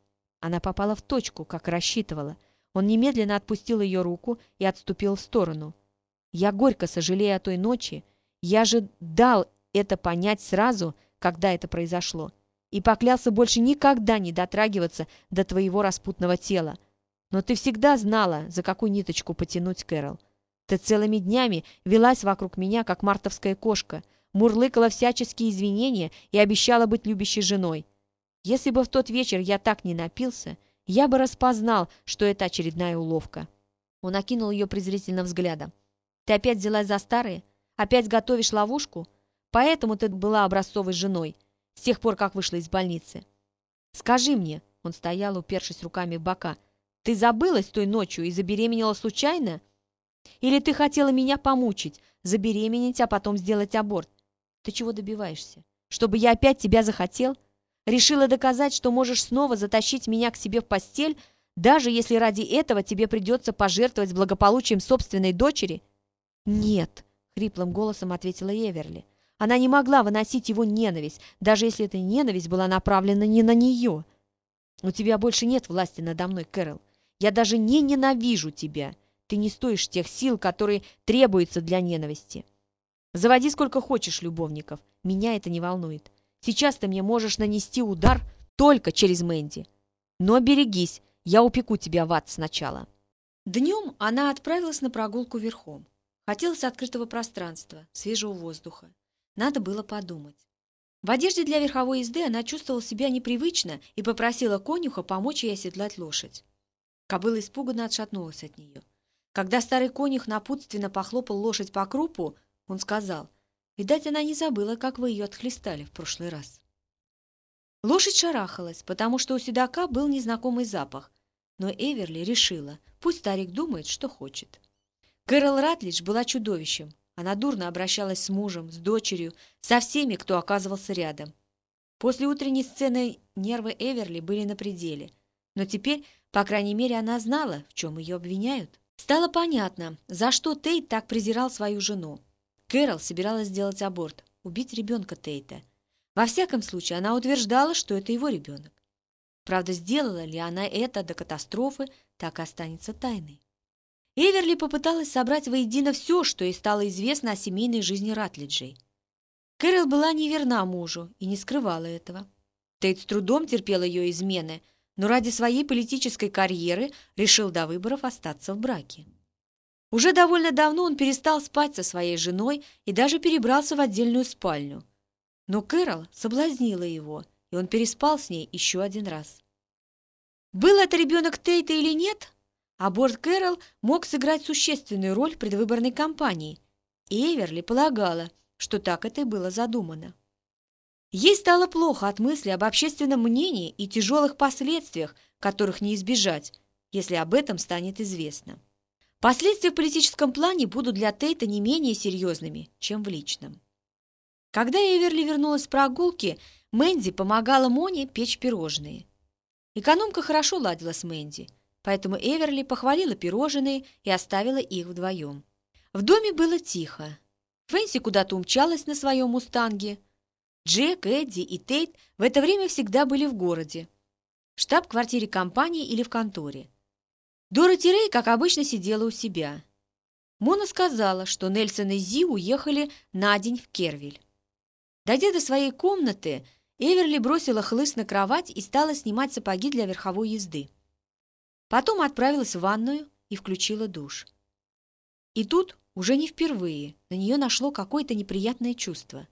Она попала в точку, как рассчитывала. Он немедленно отпустил ее руку и отступил в сторону. «Я горько сожалею о той ночи. Я же дал это понять сразу, когда это произошло, и поклялся больше никогда не дотрагиваться до твоего распутного тела. Но ты всегда знала, за какую ниточку потянуть, Кэрол. Ты целыми днями велась вокруг меня, как мартовская кошка, мурлыкала всяческие извинения и обещала быть любящей женой. Если бы в тот вечер я так не напился, я бы распознал, что это очередная уловка. Он окинул ее презрительным взглядом. «Ты опять взялась за старые? Опять готовишь ловушку? Поэтому ты была образцовой женой, с тех пор, как вышла из больницы. Скажи мне, — он стоял, упершись руками в бока, — ты забылась той ночью и забеременела случайно? Или ты хотела меня помучить, забеременеть, а потом сделать аборт? Ты чего добиваешься? Чтобы я опять тебя захотел?» Решила доказать, что можешь снова затащить меня к себе в постель, даже если ради этого тебе придется пожертвовать благополучием собственной дочери?» «Нет», — хриплым голосом ответила Эверли. Она не могла выносить его ненависть, даже если эта ненависть была направлена не на нее. «У тебя больше нет власти надо мной, Кэрол. Я даже не ненавижу тебя. Ты не стоишь тех сил, которые требуются для ненависти. Заводи сколько хочешь любовников. Меня это не волнует. Сейчас ты мне можешь нанести удар только через Мэнди. Но берегись, я упеку тебя в ад сначала». Днем она отправилась на прогулку верхом. Хотелось открытого пространства, свежего воздуха. Надо было подумать. В одежде для верховой езды она чувствовала себя непривычно и попросила конюха помочь ей оседлать лошадь. Кобыла испуганно отшатнулась от нее. Когда старый конюх напутственно похлопал лошадь по крупу, он сказал — Видать, она не забыла, как вы ее отхлестали в прошлый раз. Лошадь шарахалась, потому что у седока был незнакомый запах, но Эверли решила, пусть старик думает, что хочет. Кэрол Ратлидж была чудовищем. Она дурно обращалась с мужем, с дочерью, со всеми, кто оказывался рядом. После утренней сцены нервы Эверли были на пределе, но теперь, по крайней мере, она знала, в чем ее обвиняют. Стало понятно, за что Тейт так презирал свою жену. Кэрол собиралась сделать аборт, убить ребенка Тейта. Во всяком случае, она утверждала, что это его ребенок. Правда, сделала ли она это до катастрофы, так и останется тайной. Эверли попыталась собрать воедино все, что ей стало известно о семейной жизни Ратлиджей. Кэрол была неверна мужу и не скрывала этого. Тейт с трудом терпел ее измены, но ради своей политической карьеры решил до выборов остаться в браке. Уже довольно давно он перестал спать со своей женой и даже перебрался в отдельную спальню. Но Кэрол соблазнила его, и он переспал с ней еще один раз. Был это ребенок Тейта или нет? Аборт Кэрол мог сыграть существенную роль в предвыборной кампании, и Эверли полагала, что так это и было задумано. Ей стало плохо от мысли об общественном мнении и тяжелых последствиях, которых не избежать, если об этом станет известно. Последствия в политическом плане будут для Тейта не менее серьезными, чем в личном. Когда Эверли вернулась с прогулки, Мэнди помогала Моне печь пирожные. Экономка хорошо ладила с Мэнди, поэтому Эверли похвалила пирожные и оставила их вдвоем. В доме было тихо. Фэнси куда-то умчалась на своем мустанге. Джек, Эдди и Тейт в это время всегда были в городе. В штаб-квартире компании или в конторе. Дороти Рэй, как обычно, сидела у себя. Мона сказала, что Нельсон и Зи уехали на день в Кервиль. Дойдя до своей комнаты, Эверли бросила хлыст на кровать и стала снимать сапоги для верховой езды. Потом отправилась в ванную и включила душ. И тут, уже не впервые, на нее нашло какое-то неприятное чувство.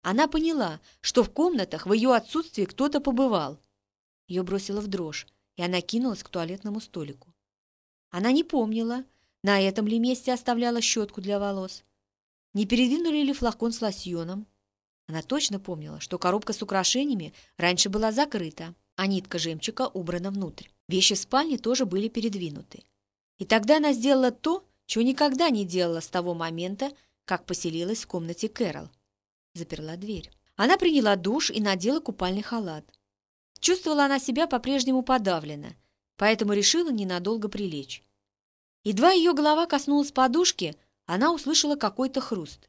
Она поняла, что в комнатах в ее отсутствии кто-то побывал. Ее бросило в дрожь, и она кинулась к туалетному столику. Она не помнила, на этом ли месте оставляла щетку для волос, не передвинули ли флакон с лосьоном, она точно помнила, что коробка с украшениями раньше была закрыта, а нитка жемчуга убрана внутрь. Вещи в спальне тоже были передвинуты. И тогда она сделала то, чего никогда не делала с того момента, как поселилась в комнате Кэрол. Заперла дверь. Она приняла душ и надела купальный халат. Чувствовала она себя по-прежнему подавлена, поэтому решила ненадолго прилечь. Едва ее голова коснулась подушки, она услышала какой-то хруст.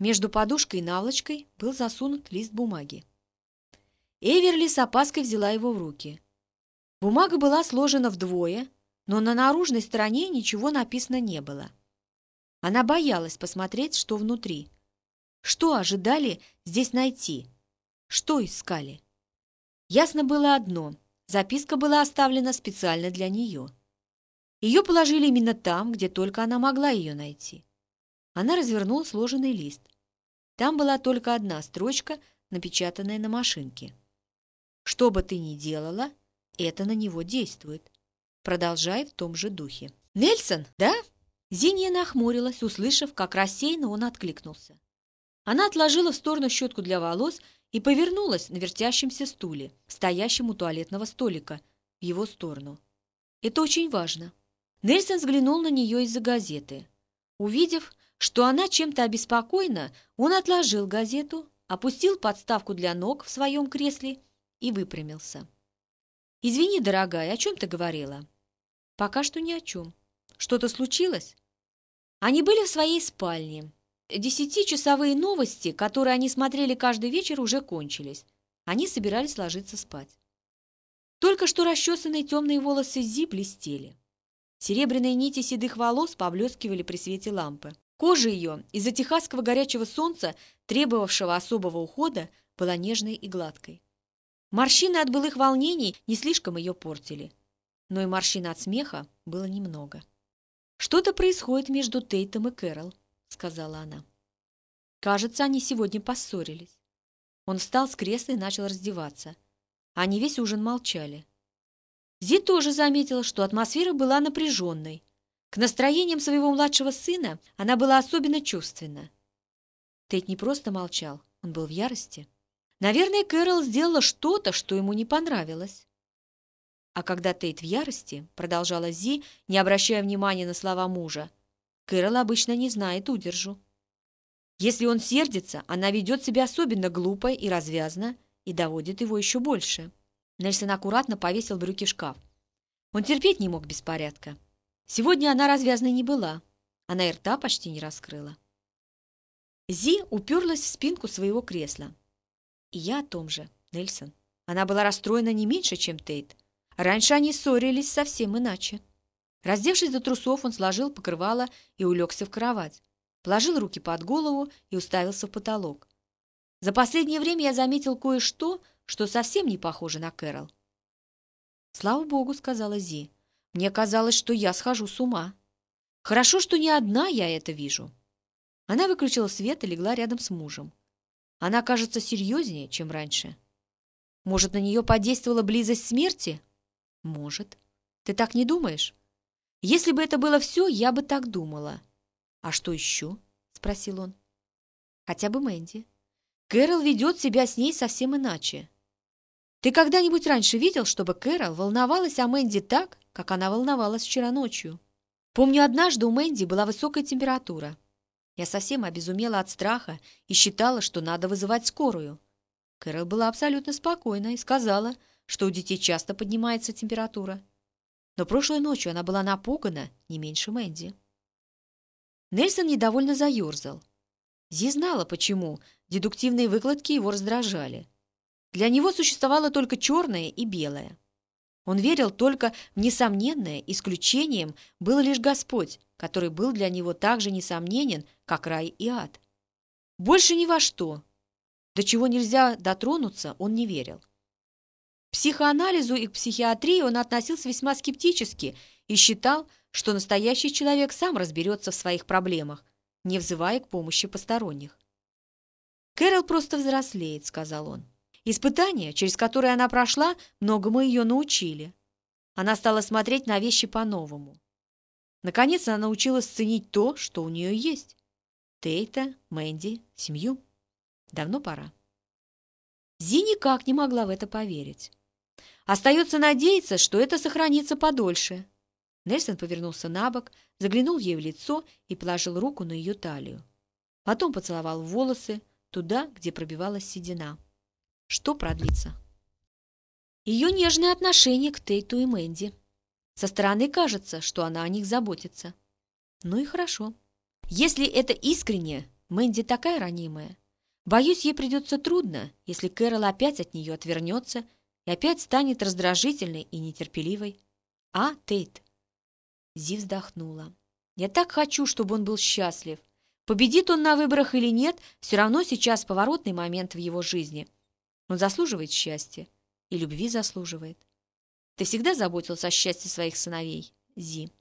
Между подушкой и наволочкой был засунут лист бумаги. Эверли с опаской взяла его в руки. Бумага была сложена вдвое, но на наружной стороне ничего написано не было. Она боялась посмотреть, что внутри. Что ожидали здесь найти? Что искали? Ясно было одно – записка была оставлена специально для нее. Ее положили именно там, где только она могла ее найти. Она развернула сложенный лист. Там была только одна строчка, напечатанная на машинке. «Что бы ты ни делала, это на него действует. Продолжай в том же духе». «Нельсон, да?» Зинья нахмурилась, услышав, как рассеянно он откликнулся. Она отложила в сторону щетку для волос и повернулась на вертящемся стуле, стоящем у туалетного столика, в его сторону. «Это очень важно». Нельсон взглянул на нее из-за газеты. Увидев, что она чем-то обеспокоена, он отложил газету, опустил подставку для ног в своем кресле и выпрямился. «Извини, дорогая, о чем ты говорила?» «Пока что ни о чем. Что-то случилось?» Они были в своей спальне. Десятичасовые новости, которые они смотрели каждый вечер, уже кончились. Они собирались ложиться спать. Только что расчесанные темные волосы Зи блестели. Серебряные нити седых волос поблескивали при свете лампы. Кожа ее из-за техасского горячего солнца, требовавшего особого ухода, была нежной и гладкой. Морщины от былых волнений не слишком ее портили, но и морщин от смеха было немного. «Что-то происходит между Тейтом и Кэрол», — сказала она. Кажется, они сегодня поссорились. Он встал с кресла и начал раздеваться. Они весь ужин молчали. Зи тоже заметила, что атмосфера была напряженной, к настроениям своего младшего сына она была особенно чувственна. Тейт не просто молчал, он был в ярости. Наверное, Кэрол сделала что-то, что ему не понравилось. А когда Тейт в ярости, продолжала Зи, не обращая внимания на слова мужа, Кэрол обычно не знает удержу. Если он сердится, она ведет себя особенно глупо и развязно и доводит его еще больше. Нельсон аккуратно повесил брюки в шкаф. Он терпеть не мог беспорядка. Сегодня она развязной не была. Она и рта почти не раскрыла. Зи уперлась в спинку своего кресла. И я о том же, Нельсон. Она была расстроена не меньше, чем Тейт. Раньше они ссорились совсем иначе. Раздевшись до трусов, он сложил покрывало и улегся в кровать. Положил руки под голову и уставился в потолок. За последнее время я заметил кое-что, что совсем не похоже на Кэрол. «Слава богу», — сказала Зи. Мне казалось, что я схожу с ума. Хорошо, что не одна я это вижу. Она выключила свет и легла рядом с мужем. Она кажется серьезнее, чем раньше. Может, на нее подействовала близость смерти? Может. Ты так не думаешь? Если бы это было все, я бы так думала. А что еще? Спросил он. Хотя бы Мэнди. Кэрол ведет себя с ней совсем иначе. Ты когда-нибудь раньше видел, чтобы Кэрол волновалась о Мэнди так, как она волновалась вчера ночью? Помню, однажды у Мэнди была высокая температура. Я совсем обезумела от страха и считала, что надо вызывать скорую. Кэрол была абсолютно спокойна и сказала, что у детей часто поднимается температура. Но прошлой ночью она была напугана не меньше Мэнди. Нельсон недовольно заерзал. Зи знала, почему. Дедуктивные выкладки его раздражали. Для него существовало только черное и белое. Он верил только в несомненное, исключением был лишь Господь, который был для него так же несомненен, как рай и ад. Больше ни во что. До чего нельзя дотронуться, он не верил. Психоанализу и к психиатрии он относился весьма скептически и считал, что настоящий человек сам разберется в своих проблемах, не взывая к помощи посторонних. «Кэрол просто взрослеет», — сказал он. «Испытания, через которые она прошла, многому ее научили. Она стала смотреть на вещи по-новому. Наконец она научилась ценить то, что у нее есть. Тейта, Мэнди, семью. Давно пора». Зи никак не могла в это поверить. Остается надеяться, что это сохранится подольше. Нельсон повернулся на бок, заглянул ей в лицо и положил руку на ее талию. Потом поцеловал волосы, туда, где пробивалась седина. Что продлится? Ее нежное отношение к Тейту и Мэнди. Со стороны кажется, что она о них заботится. Ну и хорошо. Если это искренне, Мэнди такая ранимая. Боюсь, ей придется трудно, если Кэрол опять от нее отвернется и опять станет раздражительной и нетерпеливой. А, Тейт? Зи вздохнула. Я так хочу, чтобы он был счастлив. Победит он на выборах или нет, все равно сейчас поворотный момент в его жизни. Он заслуживает счастья. И любви заслуживает. Ты всегда заботился о счастье своих сыновей, Зи.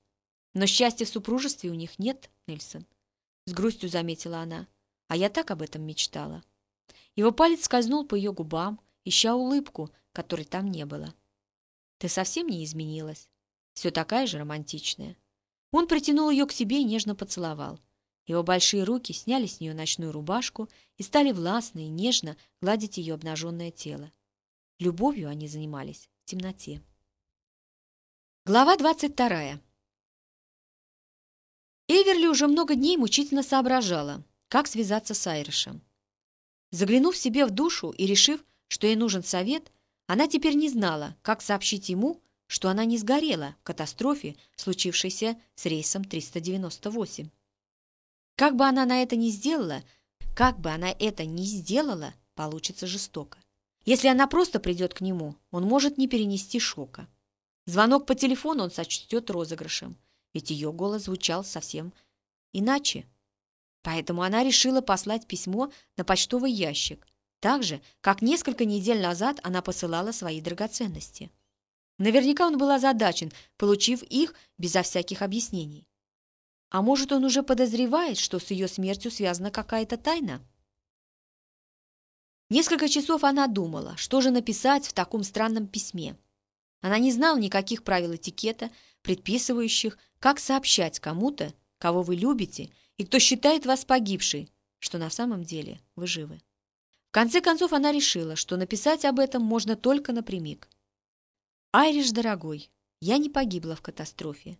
Но счастья в супружестве у них нет, Нельсон. С грустью заметила она. А я так об этом мечтала. Его палец скользнул по ее губам, ища улыбку, которой там не было. Ты совсем не изменилась. Все такая же романтичная. Он притянул ее к себе и нежно поцеловал. Его большие руки сняли с нее ночную рубашку и стали властно и нежно гладить ее обнаженное тело. Любовью они занимались в темноте. Глава двадцать вторая. Эверли уже много дней мучительно соображала, как связаться с Айришем. Заглянув себе в душу и решив, что ей нужен совет, она теперь не знала, как сообщить ему, что она не сгорела в катастрофе, случившейся с рейсом 398. Как бы она на это ни сделала, как бы она это ни сделала, получится жестоко. Если она просто придет к нему, он может не перенести шока. Звонок по телефону он сочтет розыгрышем, ведь ее голос звучал совсем иначе. Поэтому она решила послать письмо на почтовый ящик, так же, как несколько недель назад она посылала свои драгоценности. Наверняка он был озадачен, получив их безо всяких объяснений. А может, он уже подозревает, что с ее смертью связана какая-то тайна? Несколько часов она думала, что же написать в таком странном письме. Она не знала никаких правил этикета, предписывающих, как сообщать кому-то, кого вы любите, и кто считает вас погибшей, что на самом деле вы живы. В конце концов она решила, что написать об этом можно только напрямик. «Айриш, дорогой, я не погибла в катастрофе.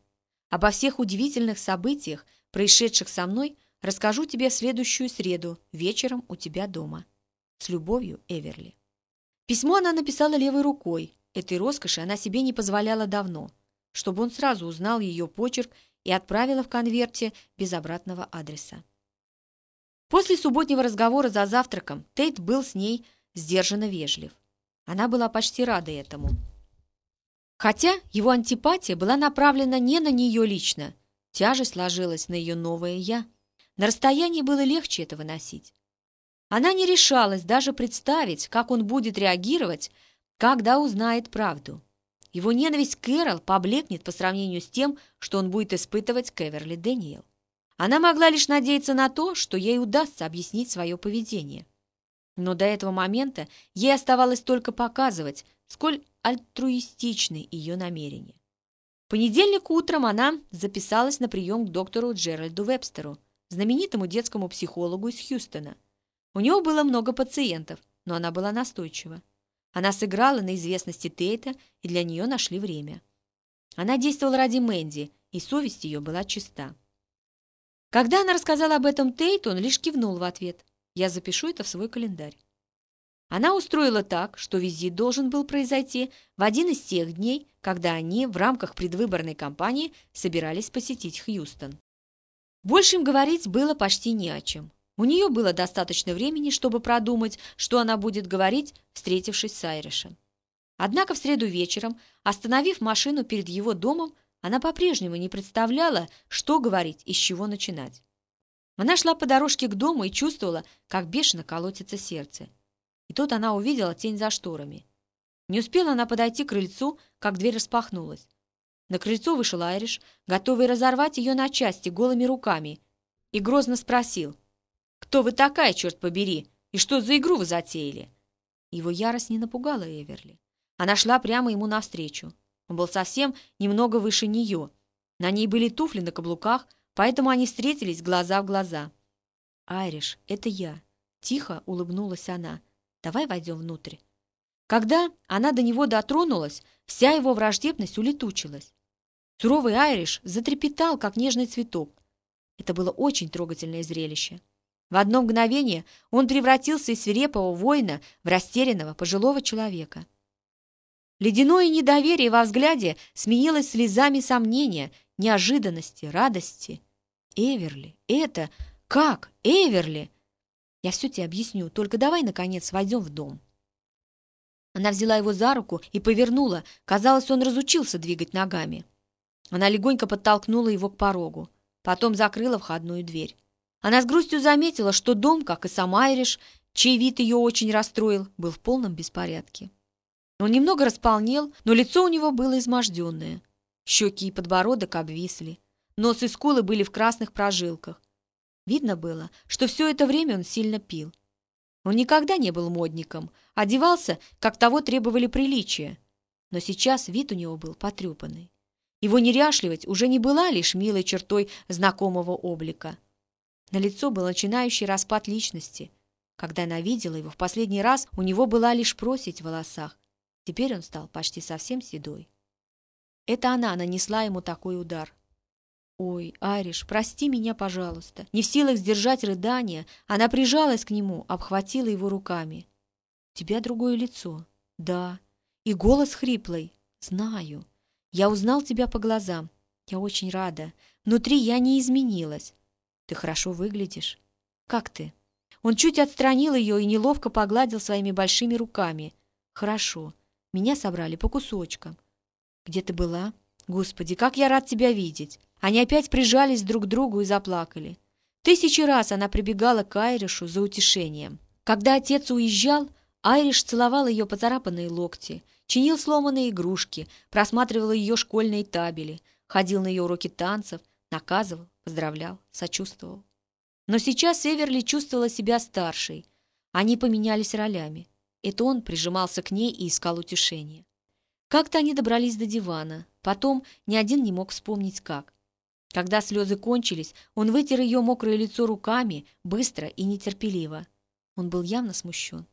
Обо всех удивительных событиях, происшедших со мной, расскажу тебе в следующую среду, вечером у тебя дома. С любовью, Эверли. Письмо она написала левой рукой. Этой роскоши она себе не позволяла давно, чтобы он сразу узнал ее почерк и отправила в конверте без обратного адреса. После субботнего разговора за завтраком Тейт был с ней сдержанно вежлив. Она была почти рада этому. Хотя его антипатия была направлена не на нее лично, тяжесть ложилась на ее новое «я». На расстоянии было легче это выносить. Она не решалась даже представить, как он будет реагировать, когда узнает правду. Его ненависть к Кэрол поблекнет по сравнению с тем, что он будет испытывать к Эйвери Дэниелс. Она могла лишь надеяться на то, что ей удастся объяснить свое поведение. Но до этого момента ей оставалось только показывать, сколь альтруистичны ее намерения. В понедельник утром она записалась на прием к доктору Джеральду Вебстеру, знаменитому детскому психологу из Хьюстона. У него было много пациентов, но она была настойчива. Она сыграла на известности Тейта, и для нее нашли время. Она действовала ради Мэнди, и совесть ее была чиста. Когда она рассказала об этом Тейту, он лишь кивнул в ответ. «Я запишу это в свой календарь». Она устроила так, что визит должен был произойти в один из тех дней, когда они в рамках предвыборной кампании собирались посетить Хьюстон. Больше им говорить было почти не о чем. У нее было достаточно времени, чтобы продумать, что она будет говорить, встретившись с Айришем. Однако в среду вечером, остановив машину перед его домом, она по-прежнему не представляла, что говорить и с чего начинать. Она шла по дорожке к дому и чувствовала, как бешено колотится сердце. И тут она увидела тень за шторами. Не успела она подойти к крыльцу, как дверь распахнулась. На крыльцо вышел Айриш, готовый разорвать ее на части голыми руками, и грозно спросил, «Кто вы такая, черт побери, и что за игру вы затеяли?» Его ярость не напугала Эверли. Она шла прямо ему навстречу. Он был совсем немного выше нее. На ней были туфли на каблуках, поэтому они встретились глаза в глаза. «Айриш, это я», — тихо улыбнулась она. «Давай войдем внутрь». Когда она до него дотронулась, вся его враждебность улетучилась. Суровый Айриш затрепетал, как нежный цветок. Это было очень трогательное зрелище. В одно мгновение он превратился из свирепого воина в растерянного пожилого человека. Ледяное недоверие во взгляде сменилось слезами сомнения, неожиданности, радости. «Эверли, это... Как? Эверли?» «Я все тебе объясню, только давай, наконец, войдем в дом». Она взяла его за руку и повернула. Казалось, он разучился двигать ногами. Она легонько подтолкнула его к порогу. Потом закрыла входную дверь. Она с грустью заметила, что дом, как и сам Айриш, чей вид ее очень расстроил, был в полном беспорядке. Он немного располнел, но лицо у него было изможденное. Щеки и подбородок обвисли. Нос и скулы были в красных прожилках. Видно было, что все это время он сильно пил. Он никогда не был модником, одевался, как того требовали приличия. Но сейчас вид у него был потрепанный. Его неряшливость уже не была лишь милой чертой знакомого облика. На лицо был начинающий распад личности. Когда она видела его в последний раз, у него была лишь просить в волосах, Теперь он стал почти совсем седой. Это она нанесла ему такой удар. «Ой, Ариш, прости меня, пожалуйста». Не в силах сдержать рыдания, она прижалась к нему, обхватила его руками. «У тебя другое лицо». «Да». И голос хриплый. «Знаю. Я узнал тебя по глазам. Я очень рада. Внутри я не изменилась. Ты хорошо выглядишь. Как ты?» Он чуть отстранил ее и неловко погладил своими большими руками. «Хорошо. Меня собрали по кусочкам. Где ты была? Господи, как я рад тебя видеть. Они опять прижались друг к другу и заплакали. Тысячи раз она прибегала к Айришу за утешением. Когда отец уезжал, Айриш целовал ее поцарапанные локти, чинил сломанные игрушки, просматривал ее школьные табели, ходил на ее уроки танцев, наказывал, поздравлял, сочувствовал. Но сейчас Эверли чувствовала себя старшей. Они поменялись ролями. Это он прижимался к ней и искал утешения. Как-то они добрались до дивана. Потом ни один не мог вспомнить, как. Когда слезы кончились, он вытер ее мокрое лицо руками, быстро и нетерпеливо. Он был явно смущен.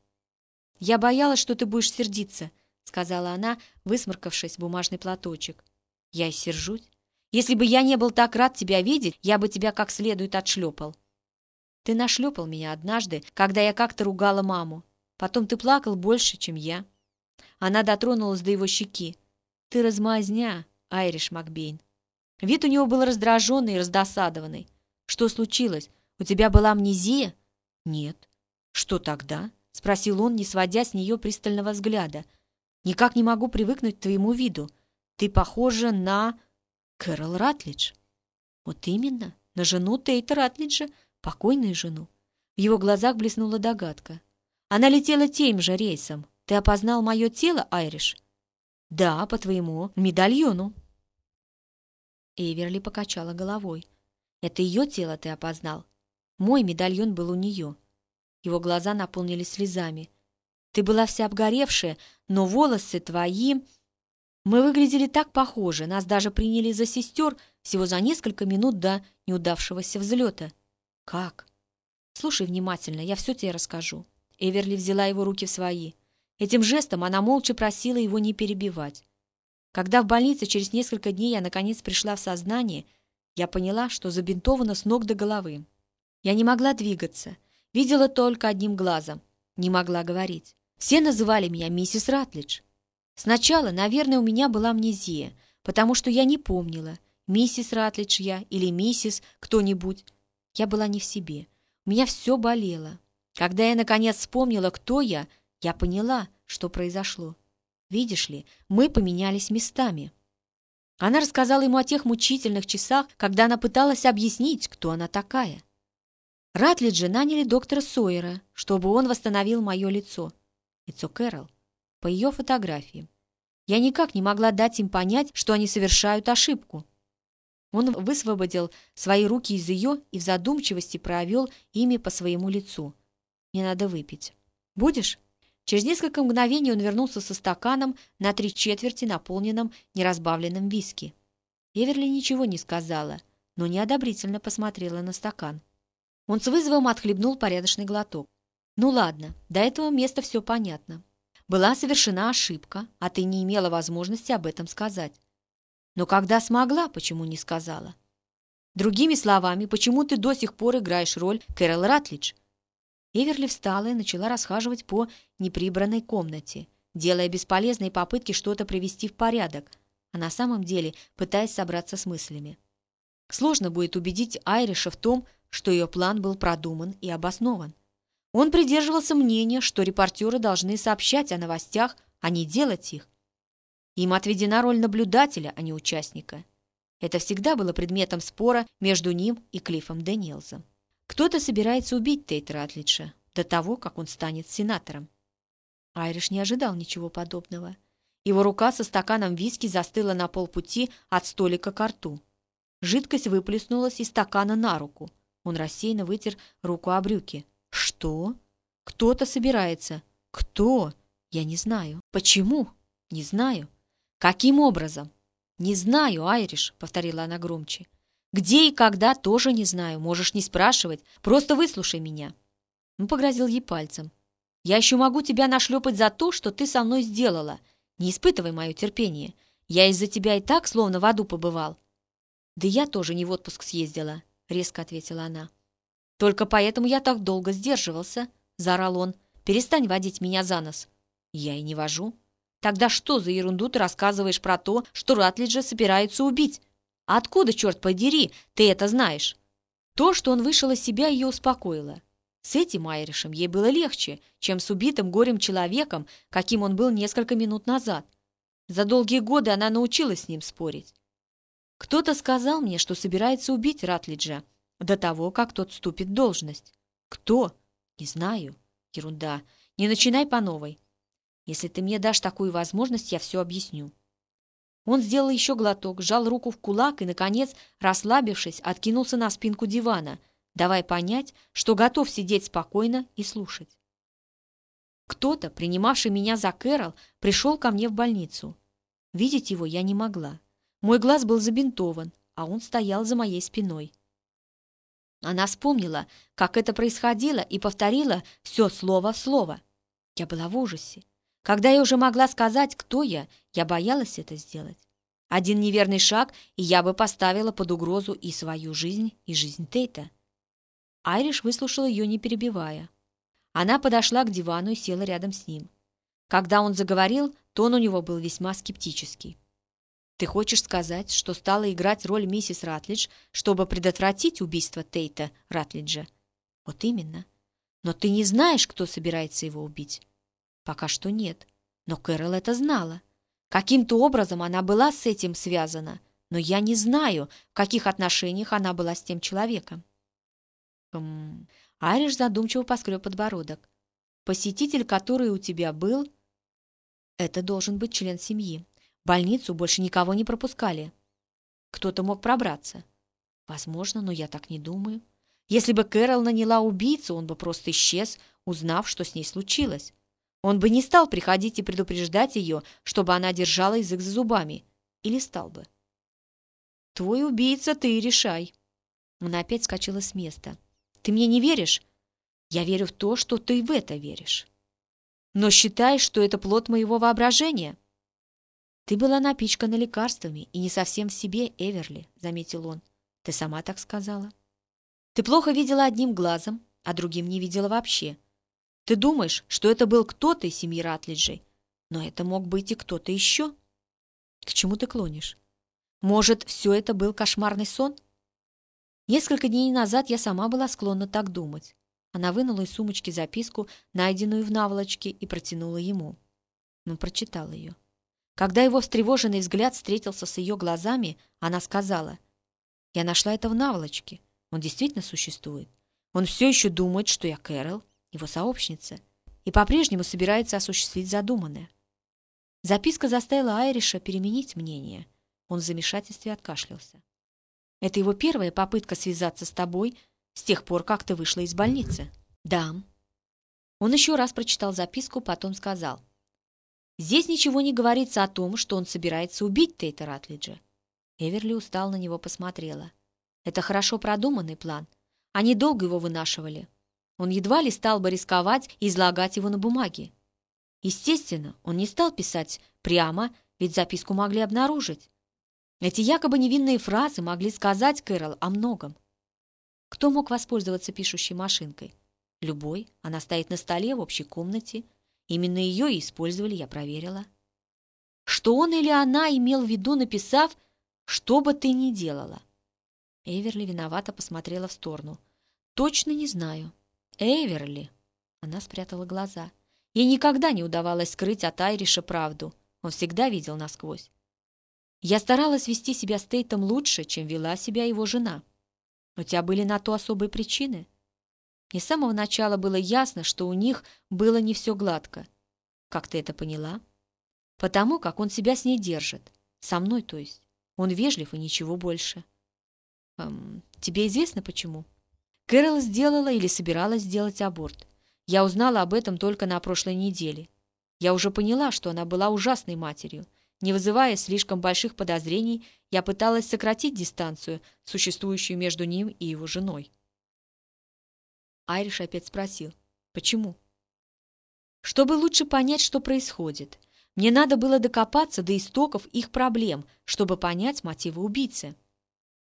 «Я боялась, что ты будешь сердиться», — сказала она, высморкавшись в бумажный платочек. «Я и сержусь. Если бы я не был так рад тебя видеть, я бы тебя как следует отшлепал». «Ты нашлепал меня однажды, когда я как-то ругала маму. Потом ты плакал больше, чем я». Она дотронулась до его щеки. «Ты размазня, Айриш Макбейн». Вид у него был раздраженный и раздосадованный. «Что случилось? У тебя была амнезия?» «Нет». «Что тогда?» — спросил он, не сводя с нее пристального взгляда. «Никак не могу привыкнуть к твоему виду. Ты похожа на...» «Кэрол Ратлидж». «Вот именно, на жену Тейта Ратлиджа, покойную жену». В его глазах блеснула догадка. Она летела тем же рейсом. Ты опознал мое тело, Айриш? Да, по твоему медальону. Эверли покачала головой. Это ее тело ты опознал. Мой медальон был у нее. Его глаза наполнились слезами. Ты была вся обгоревшая, но волосы твои... Мы выглядели так похоже, нас даже приняли за сестер всего за несколько минут до неудавшегося взлета. Как? Слушай внимательно, я все тебе расскажу. Эверли взяла его руки в свои. Этим жестом она молча просила его не перебивать. Когда в больнице через несколько дней я наконец пришла в сознание, я поняла, что забинтована с ног до головы. Я не могла двигаться, видела только одним глазом, не могла говорить. Все называли меня миссис Ратлидж. Сначала, наверное, у меня была амнезия, потому что я не помнила, миссис Ратлидж я или миссис кто-нибудь. Я была не в себе. У меня все болело. Когда я, наконец, вспомнила, кто я, я поняла, что произошло. Видишь ли, мы поменялись местами. Она рассказала ему о тех мучительных часах, когда она пыталась объяснить, кто она такая. Ратлиджи наняли доктора Сойера, чтобы он восстановил мое лицо. Лицо Кэрол. По ее фотографиям. Я никак не могла дать им понять, что они совершают ошибку. Он высвободил свои руки из ее и в задумчивости провел ими по своему лицу. «Мне надо выпить. Будешь?» Через несколько мгновений он вернулся со стаканом на три четверти наполненным неразбавленным виски. Эверли ничего не сказала, но неодобрительно посмотрела на стакан. Он с вызовом отхлебнул порядочный глоток. «Ну ладно, до этого места все понятно. Была совершена ошибка, а ты не имела возможности об этом сказать. Но когда смогла, почему не сказала? Другими словами, почему ты до сих пор играешь роль Кэрол Ратлидж?» Эверли встала и начала расхаживать по неприбранной комнате, делая бесполезные попытки что-то привести в порядок, а на самом деле пытаясь собраться с мыслями. Сложно будет убедить Айриша в том, что ее план был продуман и обоснован. Он придерживался мнения, что репортеры должны сообщать о новостях, а не делать их. Им отведена роль наблюдателя, а не участника. Это всегда было предметом спора между ним и Клиффом Дэниелсом. Кто-то собирается убить Тейта Ратлиджа до того, как он станет сенатором. Айриш не ожидал ничего подобного. Его рука со стаканом виски застыла на полпути от столика к рту. Жидкость выплеснулась из стакана на руку – он рассеянно вытер руку о брюки. «Что? Кто-то собирается. Кто? Я не знаю. Почему? Не знаю. Каким образом? Не знаю, Айриш», — повторила она громче. «Где и когда, тоже не знаю. Можешь не спрашивать. Просто выслушай меня». Он погрозил ей пальцем. «Я еще могу тебя нашлепать за то, что ты со мной сделала. Не испытывай мое терпение. Я из-за тебя и так словно в аду побывал». «Да я тоже не в отпуск съездила. — резко ответила она. «Только поэтому я так долго сдерживался», — заорал он. «Перестань водить меня за нос». «Я и не вожу». «Тогда что за ерунду ты рассказываешь про то, что Ратлиджа собирается убить? Откуда, черт подери, ты это знаешь?» То, что он вышел из себя, ее успокоило. С этим Айришем ей было легче, чем с убитым горем человеком, каким он был несколько минут назад. За долгие годы она научилась с ним спорить. Кто-то сказал мне, что собирается убить Ратлиджа до того, как тот вступит в должность. Кто? Не знаю. Ерунда. Не начинай по новой. Если ты мне дашь такую возможность, я все объясню. Он сделал еще глоток, сжал руку в кулак и, наконец, расслабившись, откинулся на спинку дивана, давая понять, что готов сидеть спокойно и слушать. Кто-то, принимавший меня за Кэрол, пришел ко мне в больницу. Видеть его я не могла. Мой глаз был забинтован, а он стоял за моей спиной. Она вспомнила, как это происходило, и повторила все слово в слово. Я была в ужасе. Когда я уже могла сказать, кто я, я боялась это сделать. Один неверный шаг, и я бы поставила под угрозу и свою жизнь, и жизнь Тейта. Айриш выслушала ее, не перебивая. Она подошла к дивану и села рядом с ним. Когда он заговорил, тон у него был весьма скептический. Ты хочешь сказать, что стала играть роль миссис Ратлидж, чтобы предотвратить убийство Тейта Ратлиджа? Вот именно. Но ты не знаешь, кто собирается его убить? Пока что нет. Но Кэрол это знала. Каким-то образом она была с этим связана, но я не знаю, в каких отношениях она была с тем человеком. Хм... Айриш задумчиво поскреб подбородок. Посетитель, который у тебя был, это должен быть член семьи больницу больше никого не пропускали. Кто-то мог пробраться. Возможно, но я так не думаю. Если бы Кэрол наняла убийцу, он бы просто исчез, узнав, что с ней случилось. Он бы не стал приходить и предупреждать ее, чтобы она держала язык за зубами. Или стал бы. «Твой убийца, ты решай». Она опять скачала с места. «Ты мне не веришь?» «Я верю в то, что ты в это веришь». «Но считаешь, что это плод моего воображения?» «Ты была напичкана лекарствами и не совсем в себе, Эверли», — заметил он. «Ты сама так сказала». «Ты плохо видела одним глазом, а другим не видела вообще. Ты думаешь, что это был кто-то из семьи Ратлиджей, но это мог быть и кто-то еще». «К чему ты клонишь?» Может, все это был кошмарный сон? Несколько дней назад я сама была склонна так думать. Она вынула из сумочки записку, найденную в наволочке, и протянула ему. Он прочитал ее. Когда его встревоженный взгляд встретился с ее глазами, она сказала, «Я нашла это в наволочке. Он действительно существует. Он все еще думает, что я Кэрол, его сообщница, и по-прежнему собирается осуществить задуманное». Записка заставила Айриша переменить мнение. Он в замешательстве откашлялся. «Это его первая попытка связаться с тобой с тех пор, как ты вышла из больницы?» «Да». Он еще раз прочитал записку, потом сказал – Здесь ничего не говорится о том, что он собирается убить Тейта Ратлиджа. Эверли устал на него посмотрела. Это хорошо продуманный план. Они долго его вынашивали. Он едва ли стал бы рисковать и излагать его на бумаге. Естественно, он не стал писать прямо, ведь записку могли обнаружить. Эти якобы невинные фразы могли сказать Кэрол о многом. Кто мог воспользоваться пишущей машинкой? Любой. Она стоит на столе в общей комнате. Именно ее и использовали, я проверила. Что он или она имел в виду, написав «что бы ты ни делала». Эверли виновато посмотрела в сторону. «Точно не знаю». «Эверли!» Она спрятала глаза. Ей никогда не удавалось скрыть от Айриша правду. Он всегда видел насквозь. Я старалась вести себя с Тейтом лучше, чем вела себя его жена. У тебя были на то особые причины. Мне с самого начала было ясно, что у них было не все гладко. Как ты это поняла? Потому как он себя с ней держит. Со мной, то есть. Он вежлив и ничего больше. Эм, тебе известно почему? Кэрол сделала или собиралась сделать аборт. Я узнала об этом только на прошлой неделе. Я уже поняла, что она была ужасной матерью. Не вызывая слишком больших подозрений, я пыталась сократить дистанцию, существующую между ним и его женой. Айриш опять спросил. «Почему?» «Чтобы лучше понять, что происходит. Мне надо было докопаться до истоков их проблем, чтобы понять мотивы убийцы.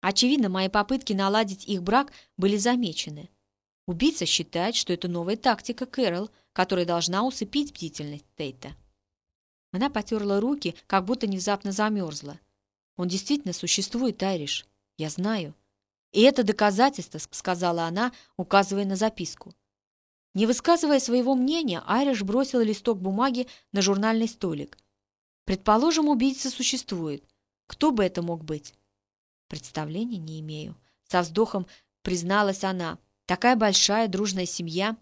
Очевидно, мои попытки наладить их брак были замечены. Убийца считает, что это новая тактика Кэрол, которая должна усыпить бдительность Тейта». Она потерла руки, как будто внезапно замерзла. «Он действительно существует, Айриш. Я знаю. И это доказательство, сказала она, указывая на записку. Не высказывая своего мнения, Айриш бросил листок бумаги на журнальный столик. Предположим, убийца существует. Кто бы это мог быть? Представления не имею. Со вздохом призналась она. Такая большая дружная семья.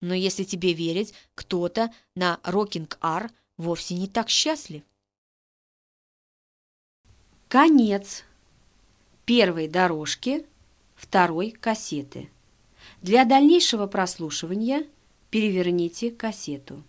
Но если тебе верить, кто-то на Рокинг-Ар вовсе не так счастлив. Конец первой дорожки второй кассеты. Для дальнейшего прослушивания переверните кассету.